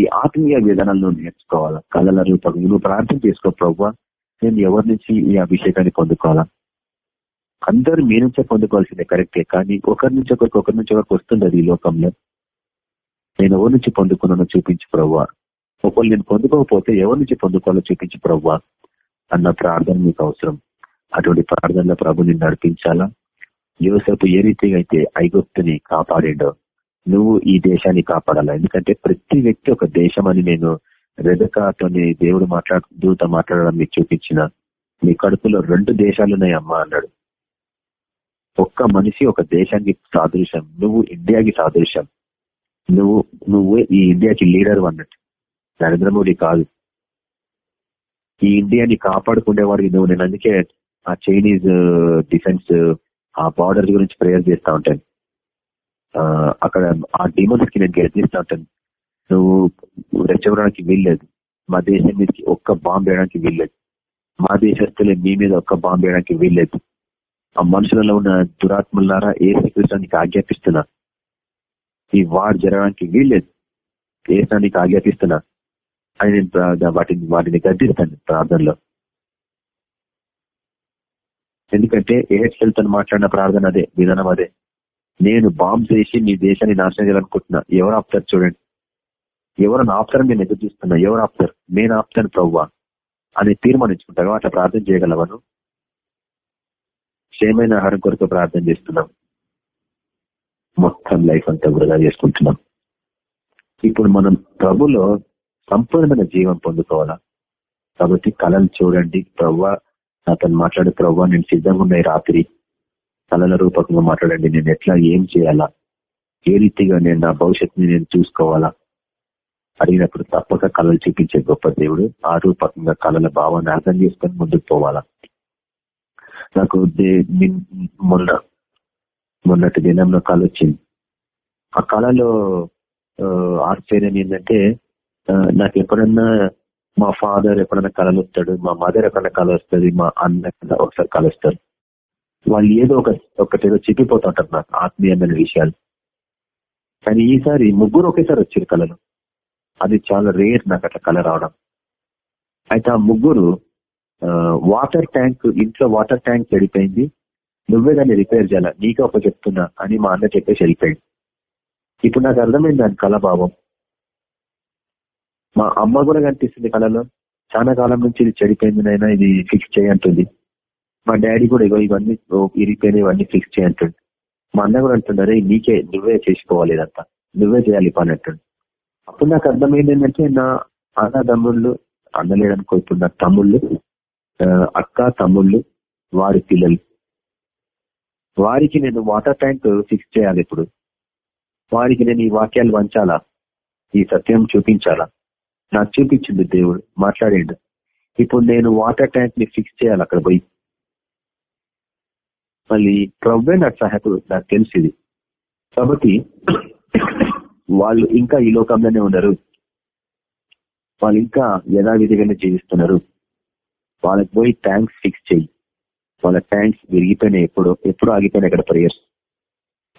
ఈ ఆత్మీయ విధానాలను నేర్చుకోవాలా? కళల రూపంగా నువ్వు ప్రార్థన చేసుకో ప్రభు. నేను ఎవరి నుంచి ఈ అభిషేకాన్ని పొందుకోవాలా? అందరూ మీ నుంచే పొందుకోవాల్సిందే కరెక్టే కానీ ఒకరి నుంచి ఒకరికి ఒకరి నుంచి ఒకరికి వస్తుంది ఈ లోకంలో. నేను ఎవరి నుంచి పొందుకున్నానో చూపించు ప్రభు. ఒకవేళ నేను పొందుకోకపోతే ఎవరి నుంచి పొందుకోవాలో చూపించి ప్రవ్వా అన్న ప్రార్థన మీకు అవసరం. అటువంటి ప్రార్థనలో ప్రభుని నడిపించాలా? యువసేపు ఏ రీతిగా అయితే ఐగుప్తుని కాపాడిండో నువ్వు ఈ దేశాన్ని కాపాడాలా? ఎందుకంటే ప్రతి వ్యక్తి ఒక దేశం అని నేను రెదకాతోని దేవుడు మాట్లాడు దూత మాట్లాడడం మీకు చూపించిన. మీ కడుపులో రెండు దేశాలున్నాయి అమ్మా అన్నాడు. ఒక్క మనిషి ఒక దేశానికి సాదృశ్యం నువ్వు ఇండియాకి సాదృశ్యం. నువ్వు నువ్వు ఈ ఇండియాకి లీడర్ అన్నట్టు. నరేంద్ర మోడీ కాదు. ఈ ఇండియాని కాపాడుకునేవాడికి నువ్వు నేను అందుకే ఆ చైనీస్ డిఫెన్స్ ఆ బార్డర్ గురించి ప్రేయర్ చేస్తా ఉంటాను. అక్కడ ఆ డిమోన్స్కి నేను గెలిపిస్తా ఉంటాను. నువ్వు రెచ్చగడానికి వీల్లేదు. మా దేశం మీదకి ఒక్క బాంబు వేయడానికి వీల్లేదు. మా దేశస్తులే మీ మీద ఒక్క బాంబు వేయడానికి వీల్లేదు. ఆ మనుషులలో ఉన్న దురాత్మలారా ఏ శ్రీకృష్ణానికి ఆజ్ఞాపిస్తున్నా. ఈ వార్ జరగడానికి వీల్లేదు. దేశానికి ఆజ్ఞాపిస్తున్నా. అని నేను వాటిని వాటిని గద్దిస్తాను ప్రార్థనలో. ఎందుకంటే ఏహెచ్ఎల్తో మాట్లాడిన ప్రార్థన అదే విధానం అదే. నేను బాంబ్ చేసి మీ దేశాన్ని నాశనం చేయాలనుకుంటున్నా. ఎవరు ఆపుతారు చూడండి. ఎవరు ఆపుతారని నేను ఎదురు చూస్తున్నా. ఎవరు ఆపుతారు? నేను ఆపుతాను ప్రవ్వా అని తీర్మానించుకుంటాగా అట్లా ప్రార్థన చేయగలవను? క్షేమైన ఆహారం కొరకు ప్రార్థన చేస్తున్నాం. మొత్తం లైఫ్ అంతా వృధా చేసుకుంటున్నాం. ఇప్పుడు మనం ప్రభులో సంపూర్ణమైన జీవం పొందుకోవాలా? కాబట్టి కళలు చూడండి. ప్రవ్వా అతను మాట్లాడే. ప్రవ్వా నేను సిద్ధంగా ఉన్నాయి రాత్రి కళల రూపకంగా మాట్లాడండి. నేను ఎట్లా ఏం చేయాలా? ఏ రీతిగా నేను నా భవిష్యత్తుని నేను చూసుకోవాలా? అడిగినప్పుడు తప్పక కళలు చూపించే గొప్ప దేవుడు ఆ రూపకంగా కళల భావాన్ని అర్థం చేసుకొని ముందుకు పోవాలా? నాకు మొన్న మొన్నటి దినంలో కళ వచ్చింది. ఆ కళలో ఆ, ఆశ్చర్యం ఏంటంటే నాకు ఎప్పుడన్నా మా ఫాదర్ ఎప్పుడన్నా కళలు వస్తాడు మా మదర్ ఎప్పుడన్నా కళ వస్తుంది మా అన్న ఒకసారి కలుస్తారు వాళ్ళు ఏదో ఒక ఒకటేదో చెప్పిపోతూ ఉంటారు నాకు ఆత్మీయమైన విషయాలు. కానీ ఈసారి ముగ్గురు ఒకేసారి వచ్చారు కళలు అది చాలా రేర్ నాకు అట్లా కళ రావడం. అయితే ఆ ముగ్గురు వాటర్ ట్యాంక్ ఇంట్లో వాటర్ ట్యాంక్ చెడిపోయింది. నువ్వే దాన్ని రిపేర్ చేయాలా? నీకే ఒక చెప్తున్నా అని మా అన్న చెప్పేసి వెళ్ళిపోయింది ఇప్పుడు నాకు అర్థమైంది దాని కళ భావం. మా అమ్మ కూడా కనిపిస్తుంది కళలో చాలా కాలం నుంచి ఇది చెడిపోయింది నైనా ఇది ఫిక్స్ చేయంటుంది. మా డాడీ కూడా ఇగో ఇవన్నీ ఓ ఇరిగిపోయిన ఇవన్నీ ఫిక్స్ చేయంటుంది. మా అన్న కూడా అంటున్నారే నీకే నువ్వే చేసుకోవాలి ఇదంతా. నువ్వే చేయాలి పని అంటుంది అప్పుడు నాకు అర్థమైంది ఏంటంటే నా అన్నదమ్ముళ్ళు అన్నలేడనుకో ఇప్పుడు నా తమ్ముళ్ళు అక్క తమ్ముళ్ళు వారి పిల్లలు. వారికి నేను వాటర్ ట్యాంక్ ఫిక్స్ చేయాలి ఇప్పుడు. వారికి నేను ఈ వాక్యాలు వంచాలా? ఈ సత్యం చూపించాలా? నాకు చూపించింది దేవుడు. మాట్లాడిండు. ఇప్పుడు నేను వాటర్ ట్యాంక్ని ఫిక్స్ చేయాలి అక్కడ పోయి. మళ్ళీ ప్రవ్వే నాకు సహాయకుడు. నాకు తెలిసింది కాబట్టి వాళ్ళు ఇంకా ఈ లోకంలోనే ఉన్నారు వాళ్ళు ఇంకా యథావిధిగానే జీవిస్తున్నారు. వాళ్ళకి పోయి ట్యాంక్స్ ఫిక్స్ చేయి. వాళ్ళ ట్యాంక్స్ విరిగిపోయినాయి. ఎప్పుడు ఎప్పుడు ఆగిపోయినాయి అక్కడ ప్రేయర్స్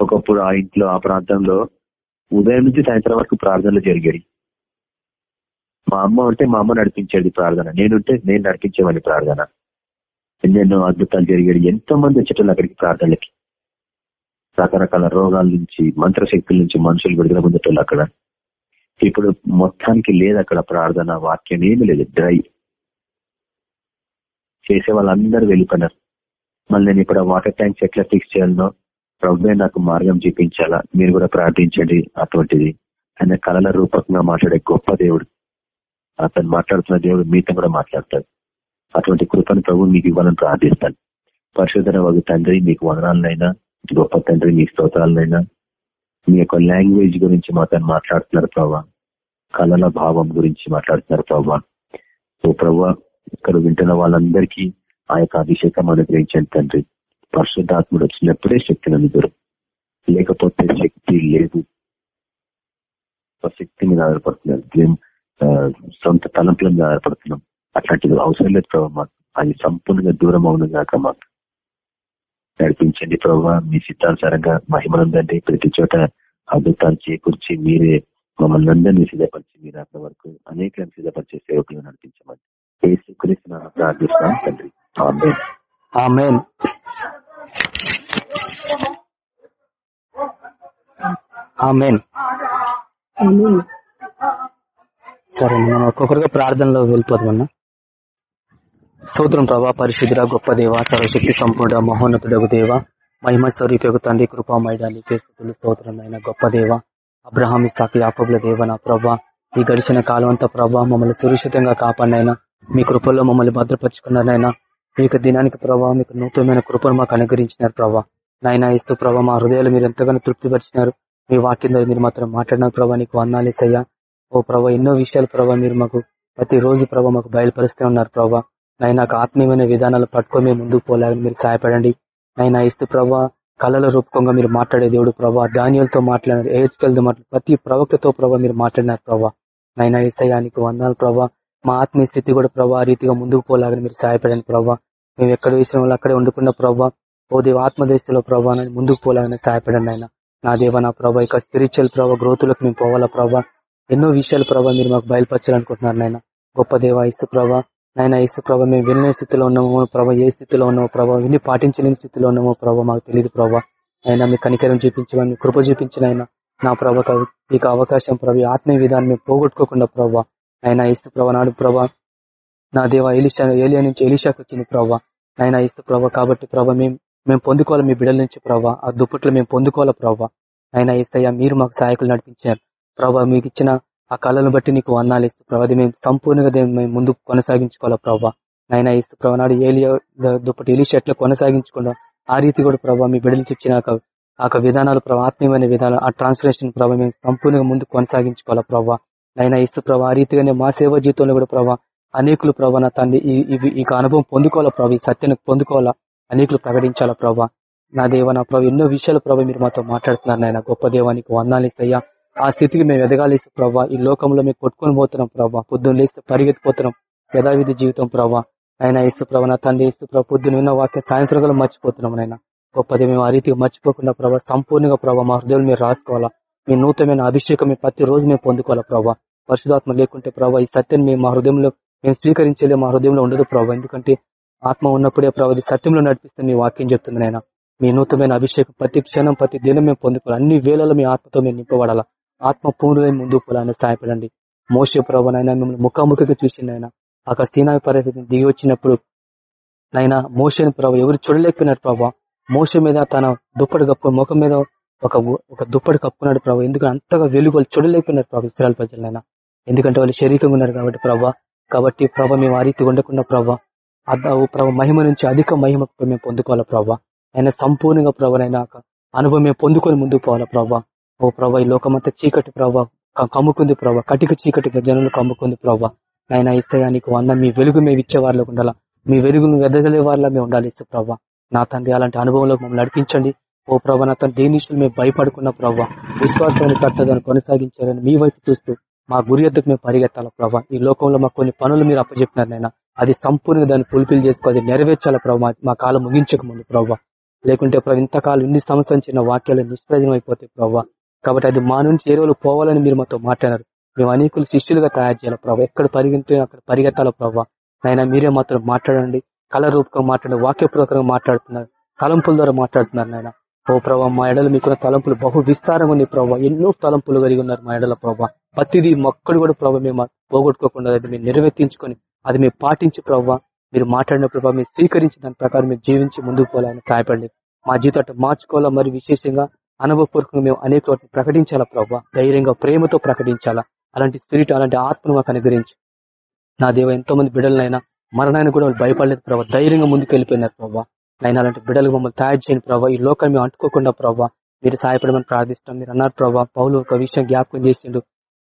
ఒకప్పుడు ఆ ఇంట్లో ఆ ప్రాంతంలో ఉదయం నుంచి సాయంత్రం వరకు ప్రార్థనలు జరిగాయి. మా అమ్మ ఉంటే మా అమ్మ నడిపించేది ప్రార్థన. నేనుంటే నేను నడిపించేవాడిని ప్రార్థన. ఎన్నెన్నో అద్భుతాలు జరిగాడు ఎంతో మంది వచ్చేటోళ్ళు అక్కడికి ప్రార్థనలకి. రకరకాల రోగాల నుంచి మంత్రశక్తుల నుంచి మనుషులు విడుదల పొందేటోళ్ళు అక్కడ. ఇప్పుడు మొత్తానికి లేదు అక్కడ ప్రార్థన వాక్యం ఏమి లేదు. డ్రై. చేసే వాళ్ళందరూ వెళ్ళిపోయినారు. మళ్ళీ నేను ఇప్పుడు వాటర్ ట్యాంక్స్ ఎట్లా ఫిక్స్ చేయాలనో ప్రభువే నాకు మార్గం చూపించాలా? మీరు కూడా ప్రార్థించండి అటువంటిది. ఆయన కళల రూపకంగా మాట్లాడే గొప్ప దేవుడు. అతను మాట్లాడుతున్న దేవుడు మీతో కూడా మాట్లాడతాడు. అటువంటి కృపను ప్రభు మీకు ఇవ్వాలని ప్రార్థిస్తాను. పరిశోధన వగు తండ్రి మీకు వదనాలనైనా గొప్ప తండ్రి మీ స్తోత్రాలనైనా మీ యొక్క లాంగ్వేజ్ గురించి మాతో మాట్లాడుతున్నారు ప్రభా. కళల భావం గురించి మాట్లాడుతున్నారు ప్రభా. ఓ ప్రభా ఇక్కడ వింటున్న వాళ్ళందరికీ ఆ యొక్క అభిషేకం అనుగ్రహించండి తండ్రి. పరిశుద్ధాత్ముడు వచ్చినప్పుడే శక్తిని అందురు లేకపోతే శక్తి లేదు. శక్తి మీద ఆధారపడుతున్నారు సొంత తలంపుల మీద ఆధారపడుతున్నాం అట్లాంటిది అవసరం లేదు ప్రభావ మాకు. అది సంపూర్ణంగా దూరం అవును కాక మాకు. నడిపించండి ప్రభావ మీ సిద్ధానుసారంగా మహిమనందండి ప్రతి చోట అద్భుతాలు చేకూర్చి మీరే మమ్మల్ని అందరినీ సిద్ధపరిచి మీరు అక్కడ వరకు అనేక సిద్ధపరిచే సేవకులు నడిపించమని తండ్రి. ఆమేన్. ఆమెన్. ఆమెన్. సరే మనం ఒక్కొక్కరిగా ప్రార్థనలో వెళ్ళిపోతామన్నా స్తోత్రం ప్రభా పరిశుద్ధి గొప్ప దేవ సర్వశక్తి సంపూర్ణ మహోన్నతుడగు దేవ మహిమ స్వరూపకు తండ్రి కృపామైడాలి కేస్తుతులు స్తోత్రం అయిన గొప్ప దేవ అబ్రహాం ఇస్సాకి యాకబుల దేవ నా ప్రభా ఈ గడిచిన కాలం అంతా ప్రభా మమ్మల్ని సురక్షితంగా కాపాడినైనా మీ కృపల్లో మమ్మల్ని భద్రపరుచుకున్నారైనా మీ యొక్క దినానికి ప్రభావ మీకు నూతనమైన కృపను మాకు అనుగ్రహించినారు ప్రభా. నాయన ఇస్తూ ప్రభా మా హృదయాలు మీరు ఎంతగానో తృప్తిపరిచినారు మీ వాక్యం మీరు మాత్రం మాట్లాడిన ప్రభా నీకు వందాలేసయ్యా ఓ ప్రభా ఎన్నో విషయాలు ప్రభా మీరు మాకు ప్రతి రోజు ప్రభా మాకు బయలుపరుస్తూ ఉన్నారు ప్రభా. నాకు ఆత్మీయమైన విధానాలు పట్టుకొని మేము ముందుకు పోలేదని మీరు సహాయపడండి. నైనా ఇస్తు ప్రభా కళల రూపకంగా మీరు మాట్లాడే దేవుడు ప్రభా ధాన్యాలతో మాట్లాడారు ఏహెచ్కెల్తో మాట్లాడు ప్రతి ప్రవక్తతో ప్రభా మీరు మాట్లాడినారు ప్రభా. నైనా ఇసయానికి వందాలు ప్రభా. మా ఆత్మీయ స్థితి కూడా ప్రభా రీతిగా ముందుకు పోలాగని మీరు సహాయపడండి ప్రభా. మేము ఎక్కడ వేసిన వాళ్ళు అక్కడే వండుకున్న ప్రభా ఓ దేవ ఆత్మదేశంలో ప్రభా ముందుకు పోలాగని సహాయపడండి ఆయన నా దేవ నా ప్రభా ఇక స్పిరిచువల్ ప్రభావ గ్రోతులకు మేము పోవాలా ప్రభా. ఎన్నో విషయాలు ప్రభావ మీరు మాకు బయలుపరచాలనుకుంటున్నారు నాయన. గొప్ప దేవ ఇసు ప్రభా. నాయన ఇసు ప్రభా మేము వినలేని స్థితిలో ఉన్నామో ప్రభా. ఏ స్థితిలో ఉన్నామో ప్రభావ విని పాటించలేని స్థితిలో ఉన్నామో ప్రభావ మాకు తెలియదు ప్రభా. అయినా మీ కనికరం చూపించమని కృప చూపించిన నా ప్రభా మీకు అవకాశం ప్రభు. ఆత్మీయ విధానం మేము పోగొట్టుకోకుండా ప్రభా. ఆయన ఇసు ప్రభా నాడు ప్రభా. నా దేవ ఎలిషా ఏలియా నుంచి ఎలిషాకి వచ్చింది ప్రభా. ఆయన ఇస్తు ప్రభా కాబట్టి ప్రభా మేము మేము పొందుకోవాలి మీ బిడ్డల నుంచి ప్రభా. ఆ దుప్పట్లు మేము పొందుకోవాలి ప్రభా. ఆయన ఇస్తయ్యా మీరు మాకు సహాయకులు నడిపించారు. ప్రభావ మీకు ఇచ్చిన ఆ కళలను బట్టి నీకు వందాలు ఇస్తూ ప్రభావ అది మేము సంపూర్ణంగా మేము ముందు కొనసాగించుకోవాలా ప్రభావ నాయన ఇస్తూ ప్రభావ నాడు ఏలియా దుప్పటి ఎలిషా ఎట్లా కొనసాగించకుండా ఆ రీతి కూడా ప్రభావ మీ బిడ్డలకి ఇచ్చిన ఆ విధానాలు ప్రభావ ఆత్మీయమైన విధానం ఆ ట్రాన్స్లేషన్ ప్రభావ మేము సంపూర్ణంగా ముందు కొనసాగించుకోవాలా ప్రభావ నైనా ఇస్తు ప్రభావ ఆ రీతిగానే మా సేవ జీవితంలో కూడా ప్రభావ అనేకులు ప్రభావ నా తండ్రి ఈ అనుభవం పొందుకోవాలా ప్రభావ ఈ సత్యాన్ని పొందుకోవాలా? అనేకులు ప్రకటించాలా ప్రభావ నా దేవ నా ప్రభావ ఎన్నో విషయాలు ప్రభావ మీరు మాతో మాట్లాడుతున్నారు నాయన. గొప్ప దేవానికి వందాలు ఇస్తాయా ఆ స్థితికి మేము ఎదగాలిస్తే ప్రభావ ఈ లోకంలో మేము కొట్టుకొని పోతున్నాం ప్రభావ పొద్దున్న లేస్తే పరిగెత్తిపోతున్నాం. యథావిధి జీవితం ప్రభావ ఆయన ఇస్తు ప్రభావ నా తండ్రి ఇస్తు ప్రభావ పొద్దున్న విన్న వాక్య సాయంత్రం మర్చిపోతున్నాం నాయన. గొప్పది మేము ఆ రీతిగా మర్చిపోకుండా ప్రభావ సంపూర్ణంగా ప్రభావ మా హృదయాలు మీరు రాసుకోవాలా. మీ నూతనమైన అభిషేకం మేము ప్రతి రోజు మేము పొందుకోవాలా ప్రభావ పరిశుధాత్మ లేకుంటే ప్రభావ ఈ సత్యాన్ని మేము మా హృదయంలో మేము స్వీకరించలే మా హృదయంలో ఉండదు ప్రభావ ఎందుకంటే ఆత్మ ఉన్నప్పుడే ప్రభావ సత్యంలో నడిపిస్తే మీ వాక్యం చెప్తుంది నాయన. మీ నూతనమైన అభిషేకం ప్రతి క్షణం ప్రతి దినం మేము పొందుకోవాలి. అన్ని వేళలో మీ ఆత్మతో మేము నింపబడాలా. ఆత్మ పూర్ణ ముందు పోలాలని సహాయపడండి. మోసే ప్రభావనైనా మిమ్మల్ని ముఖాముఖిగా చూసింది ఆయన ఆ పరిస్థితిని దిగి వచ్చినప్పుడు నైనా మోసని ప్రభావ ఎవరు చూడలేకపోయినారు ప్రభావ మోస మీద తన దుప్పటి కప్పు ముఖం మీద ఒక ఒక దుప్పటి కప్పుకున్నాడు ప్రభావ ఎందుకంటే అంతగా వెలుగులు వాళ్ళు చూడలేకపోయినారు ప్రభావ ఇస్రాయల్ ప్రజలైనా ఎందుకంటే వాళ్ళు శరీరంగా ఉన్నారు కాబట్టి ప్రభావ కాబట్టి ప్రభావ మేము ఆ రీతి ఉండకుండా ప్రభావ ప్రభావ మహిమ నుంచి అధిక మహిమ మేము పొందుకోవాలా ప్రభావ ఆయన సంపూర్ణంగా ప్రభావ అయినా అనుభవం మేము పొందుకొని ముందుకు పోవాలా ప్రభావ ఓ ప్రభా ఈ లోకమంతా చీకటి ప్రభావ కమ్ముకుంది ప్రభా కటిక చీకటి జనులు కమ్ముకుంది ప్రభావ ఆయన ఇస్తయా నీకు వంద మీ వెలుగు మేము ఇచ్చే వారిలో ఉండాలా? మీ వెలుగును వెదగలే వారిలో మేము ఉండాలి ఇస్తే ప్రభా? నా తండ్రి అలాంటి అనుభవంలో మమ్మల్ని నడిపించండి. ఓ ప్రభా నా తండ్రి దేని మేము భయపడుకున్న ప్రభావ విశ్వాసాన్ని కట్టదని కొనసాగించాలని మీ వైపు చూస్తూ మా గురి ఎద్దుకు మేము పరిగెత్తాల ప్రభావ ఈ లోకంలో మాకు కొన్ని పనులు మీరు అప్పచెప్పినారు నాయన. అది సంపూర్ణంగా దాన్ని ఫుల్ఫిల్ చేసుకో అది నెరవేర్చాల ప్రభా? మా కాలం ముగించక ముందు ప్రభావ లేకుంటే ప్రభు ఇంతకాలం ఇన్ని సంవత్సరం చిన్న వాక్యాలు నిష్ప్రయోజనం అయిపోతాయి ప్రభావ కాబట్టి అది మా నుంచి ఏ రోజు పోవాలని మీరు మాతో మాట్లాడారు. మేము అనేకులు శిష్యులుగా తయారు చేయాలి ప్రభావ ఎక్కడ పరిగెత్తే అక్కడ పరిగెత్తాల ప్రభావ అయినా మీరే మాత్రం మాట్లాడండి. కళ రూపకంగా మాట్లాడండి. వాక్యపూర్వకంగా మాట్లాడుతున్నారు. తలంపుల ద్వారా మాట్లాడుతున్నారు నాయన. ఓ ప్రభావ మా ఎడలు మీకున్న తలంపులు బహు విస్తారంగా ఉంది ప్రభావ ఎన్నో తలంపులు కలిగి ఉన్నారు మా ఎడల ప్రభావ ప్రతిదీ మొక్కడు కూడా ప్రభావ మేము పోగొట్టుకోకుండా అది మేము నిర్వర్తించుకొని అది మేము పాటించి ప్రభావ మీరు మాట్లాడిన ప్రభావ మీరు స్వీకరించి దాని ప్రకారం మీరు జీవించి ముందుకు పోవాలని సహాయపడండి. మా జీవితం మార్చుకోవాలా? మరి విశేషంగా అనుభవపూర్వకంగా మేము అనేక వాటిని ప్రకటించాలా ప్రభావ ధైర్యంగా ప్రేమతో ప్రకటించాలా? అలాంటి స్పిరిట్ అలాంటి ఆత్మను మాకు అనుగ్రహించి. నా దేవ ఎంతో మంది బిడ్డలనైనా మరణాన్ని కూడా వాళ్ళు భయపడలేదు ప్రభావ ధైర్యంగా ముందుకు వెళ్ళిపోయినారు ప్రభావ నైనా అలాంటి బిడ్డలు మమ్మల్ని తయారు చేయని ప్రభావ ఈ లోకం మేము అంటుకోకుండా ప్రభావ మీరు సహాయపడమని ప్రార్థిస్తాం. మీరు అన్నారు ప్రభావ పౌలు ఒక విషయం జ్ఞాపకం చేసిండు.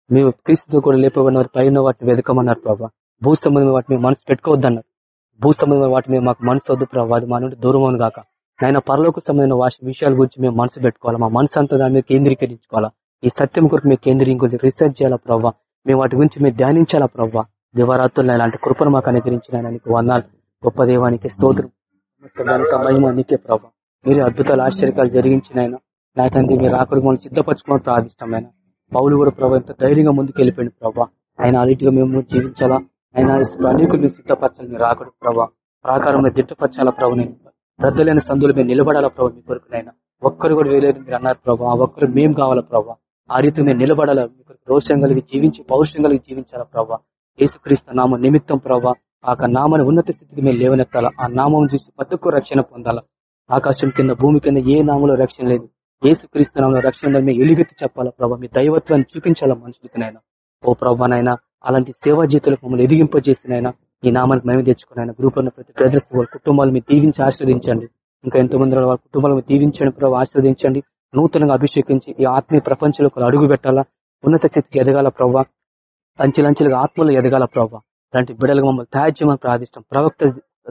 మేము క్రీస్తుతో కూడా లేపబడిన వారి పైన వాటిని వెతకమన్నారు ప్రభావ భూ సంబంధమైన వాటిని మనసు పెట్టుకోవద్దన్నారు. భూ సంబంధమైన వాటి మీద మాకు మనసు వద్దు ప్రభావ అది మా నుండి దూరం కాక ఆయన పరలోక సంబంధమైన విషయాల గురించి మేము మనసు పెట్టుకోవాలా? మా మనసు అంతా దాని మీద కేంద్రీకరించుకోవాలా? ఈ సత్యం కొరకు మేము కేంద్రీకరించి రీసెర్చ్ చేయాలా ప్రవ్వా? మేము వాటి గురించి మేము ధ్యానించాలా ప్రవ్వా? దివరాత్రులు అలాంటి కృపను మాకు అనుగ్రహించిన నీకు వందాలు గొప్ప దేవానికి స్తోత్రం. మహిమ నీకే ప్రభావ మీరు అద్భుతాలు ఆశ్చర్యకాలు జరిగించిన ఆయన నా తండ్రి మీరు ఆఖరికి మనం సిద్ధపరచుకోవడం ప్రార్థిష్టమైన పౌలు కూడా ప్రభావ ఎంత ధైర్యంగా ముందుకు వెళ్ళిపోయింది ప్రభావ ఆయన అన్నిటిగా మేము జీవించాలా? ఆయన అనేకులు సిద్ధపరచాలి మీరు ఆకడు ప్రభావ ప్రాకారంలో దిట్టపరచాలా ప్రభు నేను రద్దలేని సందులు మేము నిలబడాలా ప్రభావ మీ కొరకునైనా ఒక్కరు కూడా వేయలేదు మీరు అన్నారు ప్రభావ ఆ ఒక్కరు మేము కావాలా ప్రభావ ఆ రీతి మేము నిలబడాలా? మీ కొరకు రోషం కలిగి జీవించి పౌరుషం కలిగి జీవించాలా ప్రభావ యేసుక్రీస్తు నామ నిమిత్తం ప్రభావ ఆ నామని ఉన్నత స్థితికి మేము లేవనెత్తాలా? ఆ నామం చూసి బతుకు రక్షణ పొందాలా? ఆకాశం కింద భూమి కింద ఏ నామంలో రక్షణ లేదు. ఏసుక్రీస్తు నామంలో రక్షణ మేము ఎలుగెత్తి చెప్పాలా ప్రభావ మీ దైవత్వాన్ని చూపించాలా మనుషులకినైనా ఓ ప్రభానైనా అలాంటి సేవా జీతాలకు మమ్మల్ని ఎదిగింపజేసినైనా ఈ నామానికి మేము ఆయన గ్రూప్ ఉన్న ప్రతి బ్రదర్స్ వాళ్ళ కుటుంబాలు మీరు దీవించి ఆశ్రవదించండి. ఇంకా ఎంతో మంది వాళ్ళ కుటుంబాలను దీవించండి ప్రభావ ఆశ్రవదించండి. నూతనంగా అభిషేకించి ఈ ఆత్మీయ ప్రపంచంలో అడుగు పెట్టాలా? ఉన్నత స్థితికి ఎదగాల ప్రభావ అంచెలంచెలుగా ఆత్మలు ఎదగాల ప్రభావ అలాంటి బిడ్డలకు మమ్మల్ని తయారు చేయమని ప్రార్థిస్తాం. ప్రవక్త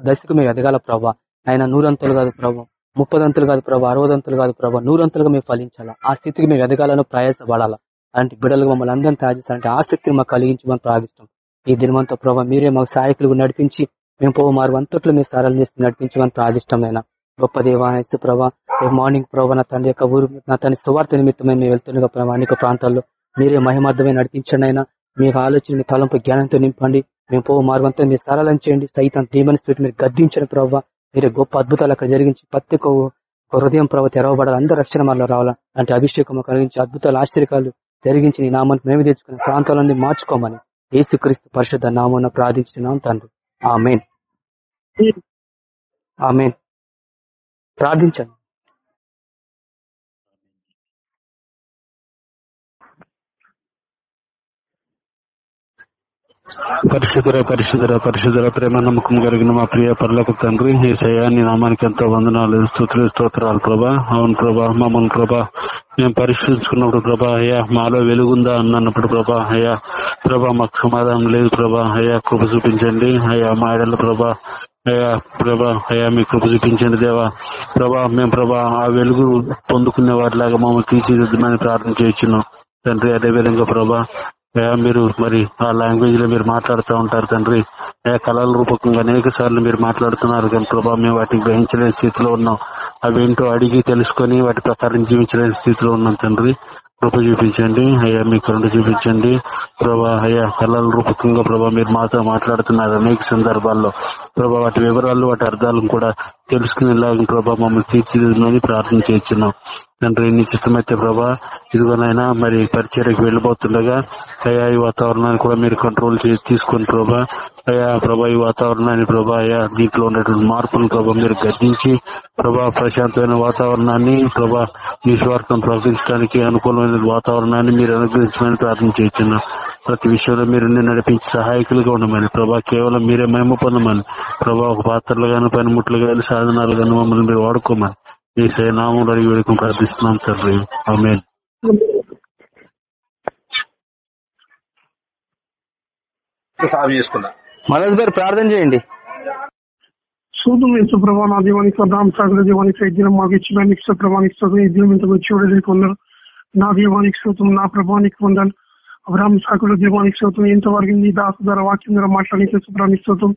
దశకు మేము ఎదగాల ప్రభావ ఆయన నూరంతలు కాదు ప్రభావ ముప్పదంతులు కాదు ప్రభావ అరవదంతులు కాదు ప్రభావ నూరంతలుగా మేము ఫలించాలా? ఆ స్థితికి మేము ఎదగాలను ప్రయాసపడాలా అలాంటి బిడ్డలకు మమ్మల్ని అందరం తయారు చేస్తారంటే ఆసక్తిని మాకు కలిగించమని ప్రార్థిస్తాం. ఈ దినమంతా ప్రభావ మీరే మాకు సహాయకులు నడిపించి మేము పో మారు అంతట్లో మీ సారాలు చేసి నడిపించమని ప్రాదిష్టమైన గొప్ప దేవాయస్తు ప్రభా మార్నింగ్ ప్రభావ నా తండ్రి యొక్క ఊరు నా తండ్రి సువార్త నిమిత్తమై మేము వెళ్తుండగా ప్రభావ అనేక ప్రాంతాల్లో మీరే మహిమార్థమే నడిపించండి అయినా మీకు ఆలోచన మీ తలంపు జ్ఞానంతో నింపండి మేము పో మార్గంతో మీరు సరళం చేయండి సైతం దీమని స్పీట్ మీరు గద్దించండి ప్రభావ మీరు గొప్ప అద్భుతాలు అక్కడ జరిగించి ప్రతి హృదయం ప్రభావ తెరవబడాలి అందరూ రక్షణ మార్లో రావాలా అంటే అభిషేకం కలిగించి అద్భుతాలు ఆశ్చర్యకాలు జరిగించి నీ నామాన్ని మేము తెచ్చుకుని ప్రాంతాలన్నీ మార్చుకోమని ఏసుక్రీస్తు పరిషత్ నామన్న ప్రార్థించున్నాం తండ్రి. ఆమెన్. ఆమెన్. ప్రార్థించండి. పరిశుధర పరిశుధర పరిశుధర ప్రేమ నమ్మకం కలిగిన మా ప్రియ పర్లకు తండ్రి ఈ శయాన్ని నామానికి ఎంతో వందనాలు స్థుతులు స్తోత్రాలు ప్రభా. అవును ప్రభా మమ్మల్ని ప్రభా మేము పరిశీలించుకున్నప్పుడు ప్రభా అయ్యా మాలో వెలుగుందా అన్నప్పుడు ప్రభా అయ్యా ప్రభా మాకు సమాధానం లేదు ప్రభా అయ్యా కృప చూపించండి అయ్యా మా ఎడల ప్రభా అయ్యా ప్రభా అయ్యా మీ కృప చూపించండి దేవా. ప్రభా మేము ప్రభా ఆ వెలుగు పొందుకునే వారిలాగా మమ్మల్ని తీర్చిదిద్దమని ప్రార్థన చేయించున్నాం. తండ్రి అదే విధంగా ప్రభా మీరు మరి ఆ లాంగ్వేజ్లో మీరు మాట్లాడుతూ ఉంటారు తండ్రి. కళల రూపకంగా అనేక సార్లు మీరు మాట్లాడుతున్నారు కానీ ప్రభా మేము వాటిని గ్రహించలేని స్థితిలో ఉన్నాం. అవేంటో అడిగి తెలుసుకొని వాటి ప్రకారం జీవించలేని స్థితిలో ఉన్నాం తండ్రి. కృప చూపించండి. అయ్యా మీ కరుణ చూపించండి. ప్రభా అయ్యా కళల రూపకంగా ప్రభా మీరు మాతో మాట్లాడుతున్నారు అనేక సందర్భాల్లో. ప్రభా వాటి వివరాలు వాటి అర్థాలను కూడా తెలుసుకునేలాగా ప్రభా మమ్మల్ని తీర్చిదిద్దని ప్రార్థన చేస్తున్నాం. తండ్రి నీ చిత్తమైతే ప్రభా ఇదిగోనైనా మరి పరిచర్యకు వెళ్ళిపోతుండగా అయ్యా ఈ వాతావరణాన్ని కూడా మీరు కంట్రోల్ చేసి తీసుకుని ప్రభా అయ్యా ప్రభా ఈ వాతావరణాన్ని ప్రభా అయ్యా దీంట్లో ఉన్నటువంటి మార్పులు ప్రభా మీరు గద్దించి ప్రభా ప్రశాంతమైన వాతావరణాన్ని ప్రభా మీ స్వార్థం ప్రకటించడానికి అనుకూలమైన వాతావరణాన్ని మీరు అనుగ్రహించమని ప్రార్థన చేస్తున్నాం. ప్రతి విషయంలో మీరు నడిపించి సహాయకులుగా ఉండమని. ప్రభా కేవలం మీరే మేము పొందమని. ప్రభా ఒక పాత్రలు గాని పనిముట్లు గాని సాధనాలు గాని మమ్మల్ని మీరు వాడుకోమని. ఈ నామంలో అడిగి వేడుకం ప్రార్థిస్తున్నాం తండ్రి. ఆమె మనోజ్ గారు ప్రార్థన చేయండి. శోధం యేసు ప్రభా నా దీవానికి రామ్ సాగర దీవానికి ఐద్యం మాకు ఇచ్చిన నీకు ప్రభానికి ఈ దినం ఇంతకు ఉన్నారు నా దీవానికి శోతం నా ప్రభానికి పొందాలి అబ్రాహ్మ సాకుల దీవానికి శోతం ఎంతవరకు నీ దాసు ద్వారా వాక్యం ద్వారా మాట్లాడి సుప్రానికి శోతం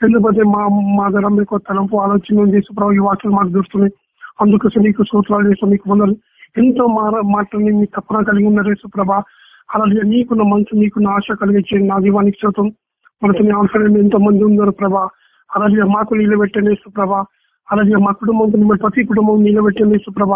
ఎందుకంటే మా మా ధర మీకు తలంపు ఆలోచన ఉంది సుప్రభు ఈ వాక్యం మాకు దొరుకుతున్నాయి అందుకోసం నీకు సూత్రాలు చేస్తాం నీకు వందలు ఎంతో మాటని మీ తప్పన కలిగి ఉన్నారు సుప్రభ అలాగే నీకున్న మనసు నీకున్న ఆశ కలిగించే నా దీవానికి శోతం మనతో అవసరం ఎంతో మంది ఉన్నారు ప్రభా. అలాగే మాకు నిలబెట్టండి సుప్రభ అలాగే మా కుటుంబంతో ప్రతి కుటుంబం నిలబెట్టండి సుప్రభ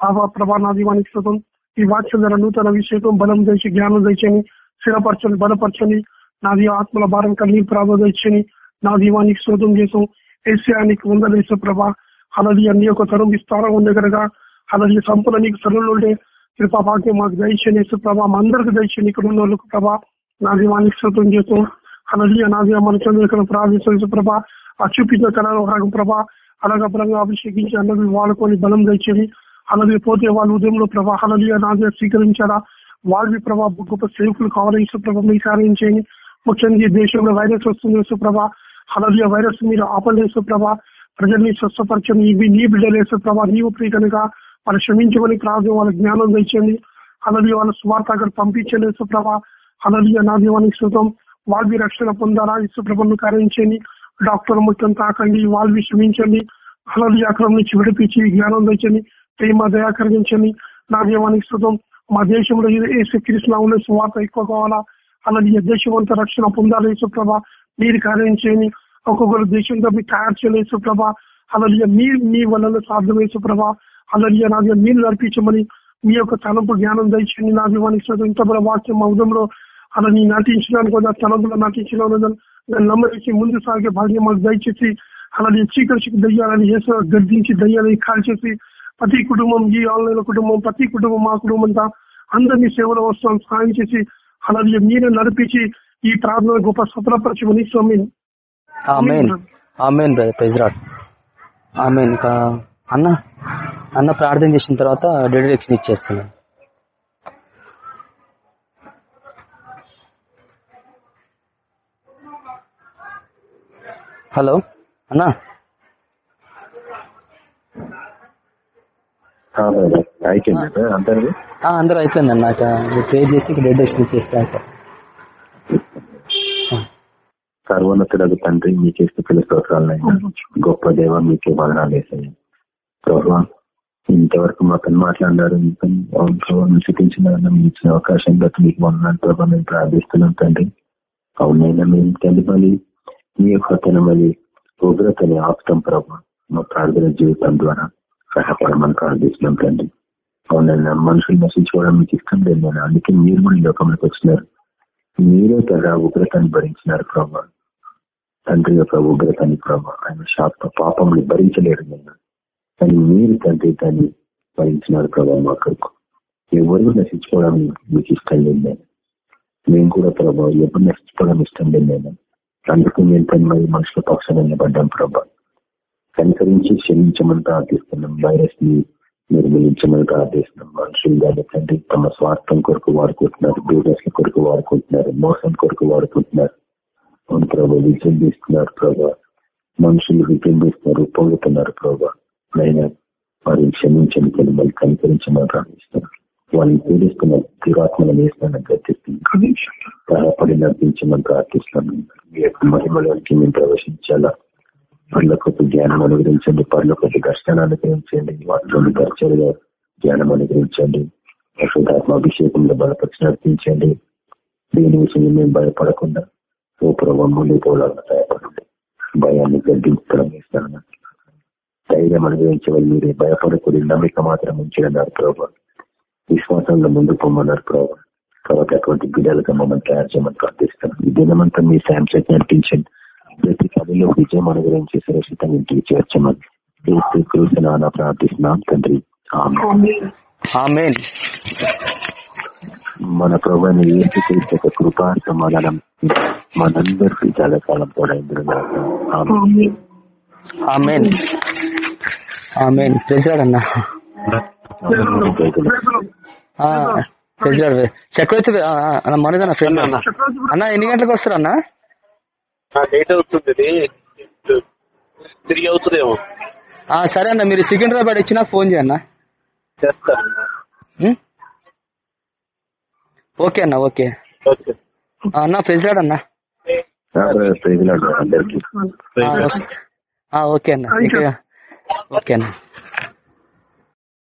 బాబా ప్రభా నా దీవానికి శోతం ఈ వాక్యం ద్వారా నూతన విషయం బలం తెచ్చి జ్ఞానం తెచ్చని స్థిరపరచని బలపరచని నాది ఆత్మల భారం కలిగి ప్రాభ తెచ్చని నా దీవానికి శోధం చేసాం ఏసియానికి వందలేసు ప్రభా. అలాది అన్ని ఒక తరం విస్తారం ఉండగలగా. కనుక అలాది సంపద నీకు తరుణులు ఉండే. కృపా భాగ్యం మాకు దయచేసి ప్రభా. మా అందరికి దయచేయండి ఇక్కడ ఉన్న వాళ్ళకు ప్రభా. నా దీవానికి శోధం చేసాం అలాది నా మన చంద్రుడు ప్రార్థించే ప్రభా. ఆ చూపించిన కళ ప్రభా. అలాగ బలంగా అభిషేకించి అన్నది వాళ్ళకొని బలం తెచ్చేది. అలాగే పోతే వాళ్ళ ఉదయంలో ప్రభా అలాది నాదే స్వీకరించారా? వాళ్ళవి ప్రభా గొప్ప సేవకులు కావాలి యేసుప్రభ మీ కార్యం చేయండి ముఖ్యంగా దేశంలో వైరస్ వస్తుంది విశ్వప్రభ అలాగే వైరస్ మీరు ఆపండి యేసుప్రభ ప్రజల్ని స్వస్థపరచండి. ఇవి నీ బిడ్డలు ప్రభా నీవు ప్రీతనుగా వాళ్ళు క్షమించమని ప్రార్థన వాళ్ళ జ్ఞానం తెచ్చండి అలాగే వాళ్ళ స్వార్థ అక్కడ పంపించండి యేసుప్రభ అలాగే నా దీవానికి శృతం వాళ్ళవి రక్షణ పొందాలా? విశ్వప్రభను కార్యం డాక్టర్ మొత్తం తాకండి. వాళ్ళవి క్షమించండి. అలాగే అక్కడ నుంచి విడిపించి జ్ఞానం తెచ్చండి ప్రేమ దయా నా దేవానికి శృతం మా దేశంలో ఏసు కృష్ణ స్వార్థ ఎక్కువ కావాలా? అలాగే దేశం రక్షణ పొందాలి సుప్రభ మీరు కార్యం చేయని ఒక్కొక్కరు దేశంతో మీరు తయారు చేయలేదు సుప్రభ అలాగే మీ మీ వల్ల సాధ్యమే సుప్రభ అలాగే నాది మీరు నడిపించమని మీ యొక్క తలంపు జ్ఞానం దయచేయండి. నా దీవానికి ఇంత వాక్యం మా ఉదయంలో అలా నీ నటించడానికి కూడా. తలంపులో నటించిన నమ్మరించి ముందు సాగే భాగ్యం మాకు దయచేసి అలాగే చీకరికి దయ్యాలని చేసిన గర్దించి దయ్యాలని కాల్చేసి ప్రతి కుటుంబం ఈ ఆన్లైన్ కుటుంబం ప్రతి కుటుంబం మా కుటుంబం అంతా అందరినీ సేవలో వస్తాం సాయం చేసి అలాగే మీరే నడిపించి ఈ ప్రార్థన గొప్ప సఫలపరచమని స్వామి. ఆమెన్. Amen brother amen. ఇంకా అన్న అన్న ప్రార్థన చేసిన తర్వాత డెడిరేక్షన్ ఇచ్చేస్తున్నాను. హలో అన్నా అయిపోయింది అందరిది ఆ, అందరూ అయిపోయింది మీరు పే చేసి డెడిరేక్షన్ ఇచ్చేస్తే అయిపోయింది. సర్వోన్నతులకు తండ్రి మీకే స్థితుల స్తోత్రాలైనా గొప్ప దేవ మీకే వదనాలు వేసాయి. ప్రభావ ఇంతవరకు మాతో మీరు చూపించిన ఇచ్చిన అవకాశం బట్టి మీకు వందనాలు ప్రభావ మేము ప్రార్థిస్తున్నాం తండ్రి. అవునైనా మేము మళ్ళీ మీ యొక్క తన మళ్ళీ ఉగ్రతని ఆపుతాం ప్రభావ మా ప్రార్థన జీవితం ద్వారా. సహాయపడమని ప్రార్థిస్తున్నాం తండ్రి. అవునైనా మనుషులు నశించుకోవడం మీకు ఇష్టం లేదు నేను అందుకే మీరు కూడా ఈ లోకంలోకి వచ్చినారు. మీరే కదా ఉగ్రతను భరించినారు ప్రభావ తండ్రి యొక్క ఉగ్రతని ప్రభావ ఆయన శాప పాపంని భరించలేరు నేను కానీ మీరు తండ్రి దాన్ని భరించినారు ప్రభా మా కొరకు. ఎవరు నశించుకోవడం మీకు ఇష్టం లేదు నేను మేము కూడా ప్రభావ ఎవరు నశించుకోవడం ఇష్టం లేదు నేను అందుకు మేము తను మరి మనుషుల పక్షాన నిలబడ్డాం ప్రభా. కనికరించి క్షమించమని ప్రార్థిస్తున్నాం. వైరస్ని నిర్మూలించమని ప్రార్థిస్తున్నాం. మనుషులు దాన్ని తండ్రి తమ స్వార్థం కొరకు వాడుకుంటున్నారు బిజినెస్ కొరకు వాడుకుంటున్నారు మోసం కొరకు వాడుకుంటున్నారు. అవును ప్రభావ విజృంభిస్తున్నారు ప్రభా. మనుషులు విజృంభిస్తున్నారు పొందుతున్నారు ప్రభావ అయినా వారిని క్షమించని మళ్ళీ కనికరించమని ప్రార్థిస్తున్నారు వాళ్ళని పీడిస్తున్న తీరాత్మలు వేస్తానని గర్తిస్తుంది సహాయపడి నడిపించమని ప్రార్థిస్తున్నాం. మీ యొక్క మేము ప్రవేశించాలా? పర్లకొద్ది జ్ఞానం అనుగ్రహించండి. పర్లకొద్ది దర్శనాన్ని అనుగ్రహించండి. వాటిలో పరిచయగా జ్ఞానం అనుగ్రహించండి. పరిశుధాత్మ అభిషేకంలో బలపరిచి నడిపించండి. దీని విషయం మేము భయపడకుండా ఓ ప్రభావం పోలాగా సహాయపడండి భయాన్ని గడ్డించడం ఇస్తాను ధైర్యం అనుగ్రహించవాలి మీరే భయపడకూడదు. నమ్మిక మాత్రం ఉంచాలన్నారు ప్రభావ విశ్వాసంలో ముందు పొమ్మన్నారు ప్రభావ కాబట్టి అటువంటి బిడ్డలుగా మమ్మల్ని తయారు చేయమని ప్రార్థిస్తాం ఈ దినమంతా మీ సాయం చేతి నడిపించండి. ప్రతి పనిలో విజయం అనుగ్రహించి సురక్షితంగా ఇంటికి చేర్చమని కృష్ణ ప్రార్థిస్తున్నాం తండ్రి. మన ప్రభుత్వ ఏసు క్రీస్తు యొక్క కృపా సమాధానం మనందరికీ చాలా కాలం తోడైంది ఆమెన్. ఆమెన్. ప్రజలాడన్నా. ప్రజలాడు. చక్రవర్తి అన్న మనదన్న ఫ్రెండ్ అన్న అన్న. ఎన్ని గంటలకు వస్తారు అన్న లేట్ అవుతుంది. తిరిగి అవుతుందేమో. ఆ, సరే అన్న మీరు సికింద్రాబాద్ ఇచ్చినా ఫోన్ చేయన్న చేస్తాను? ఓకే అన్న ఓకే. అన్న ప్రజలాడు అన్న. ఓకే. ఆ, ఓకే అన్న ఓకే అన్న.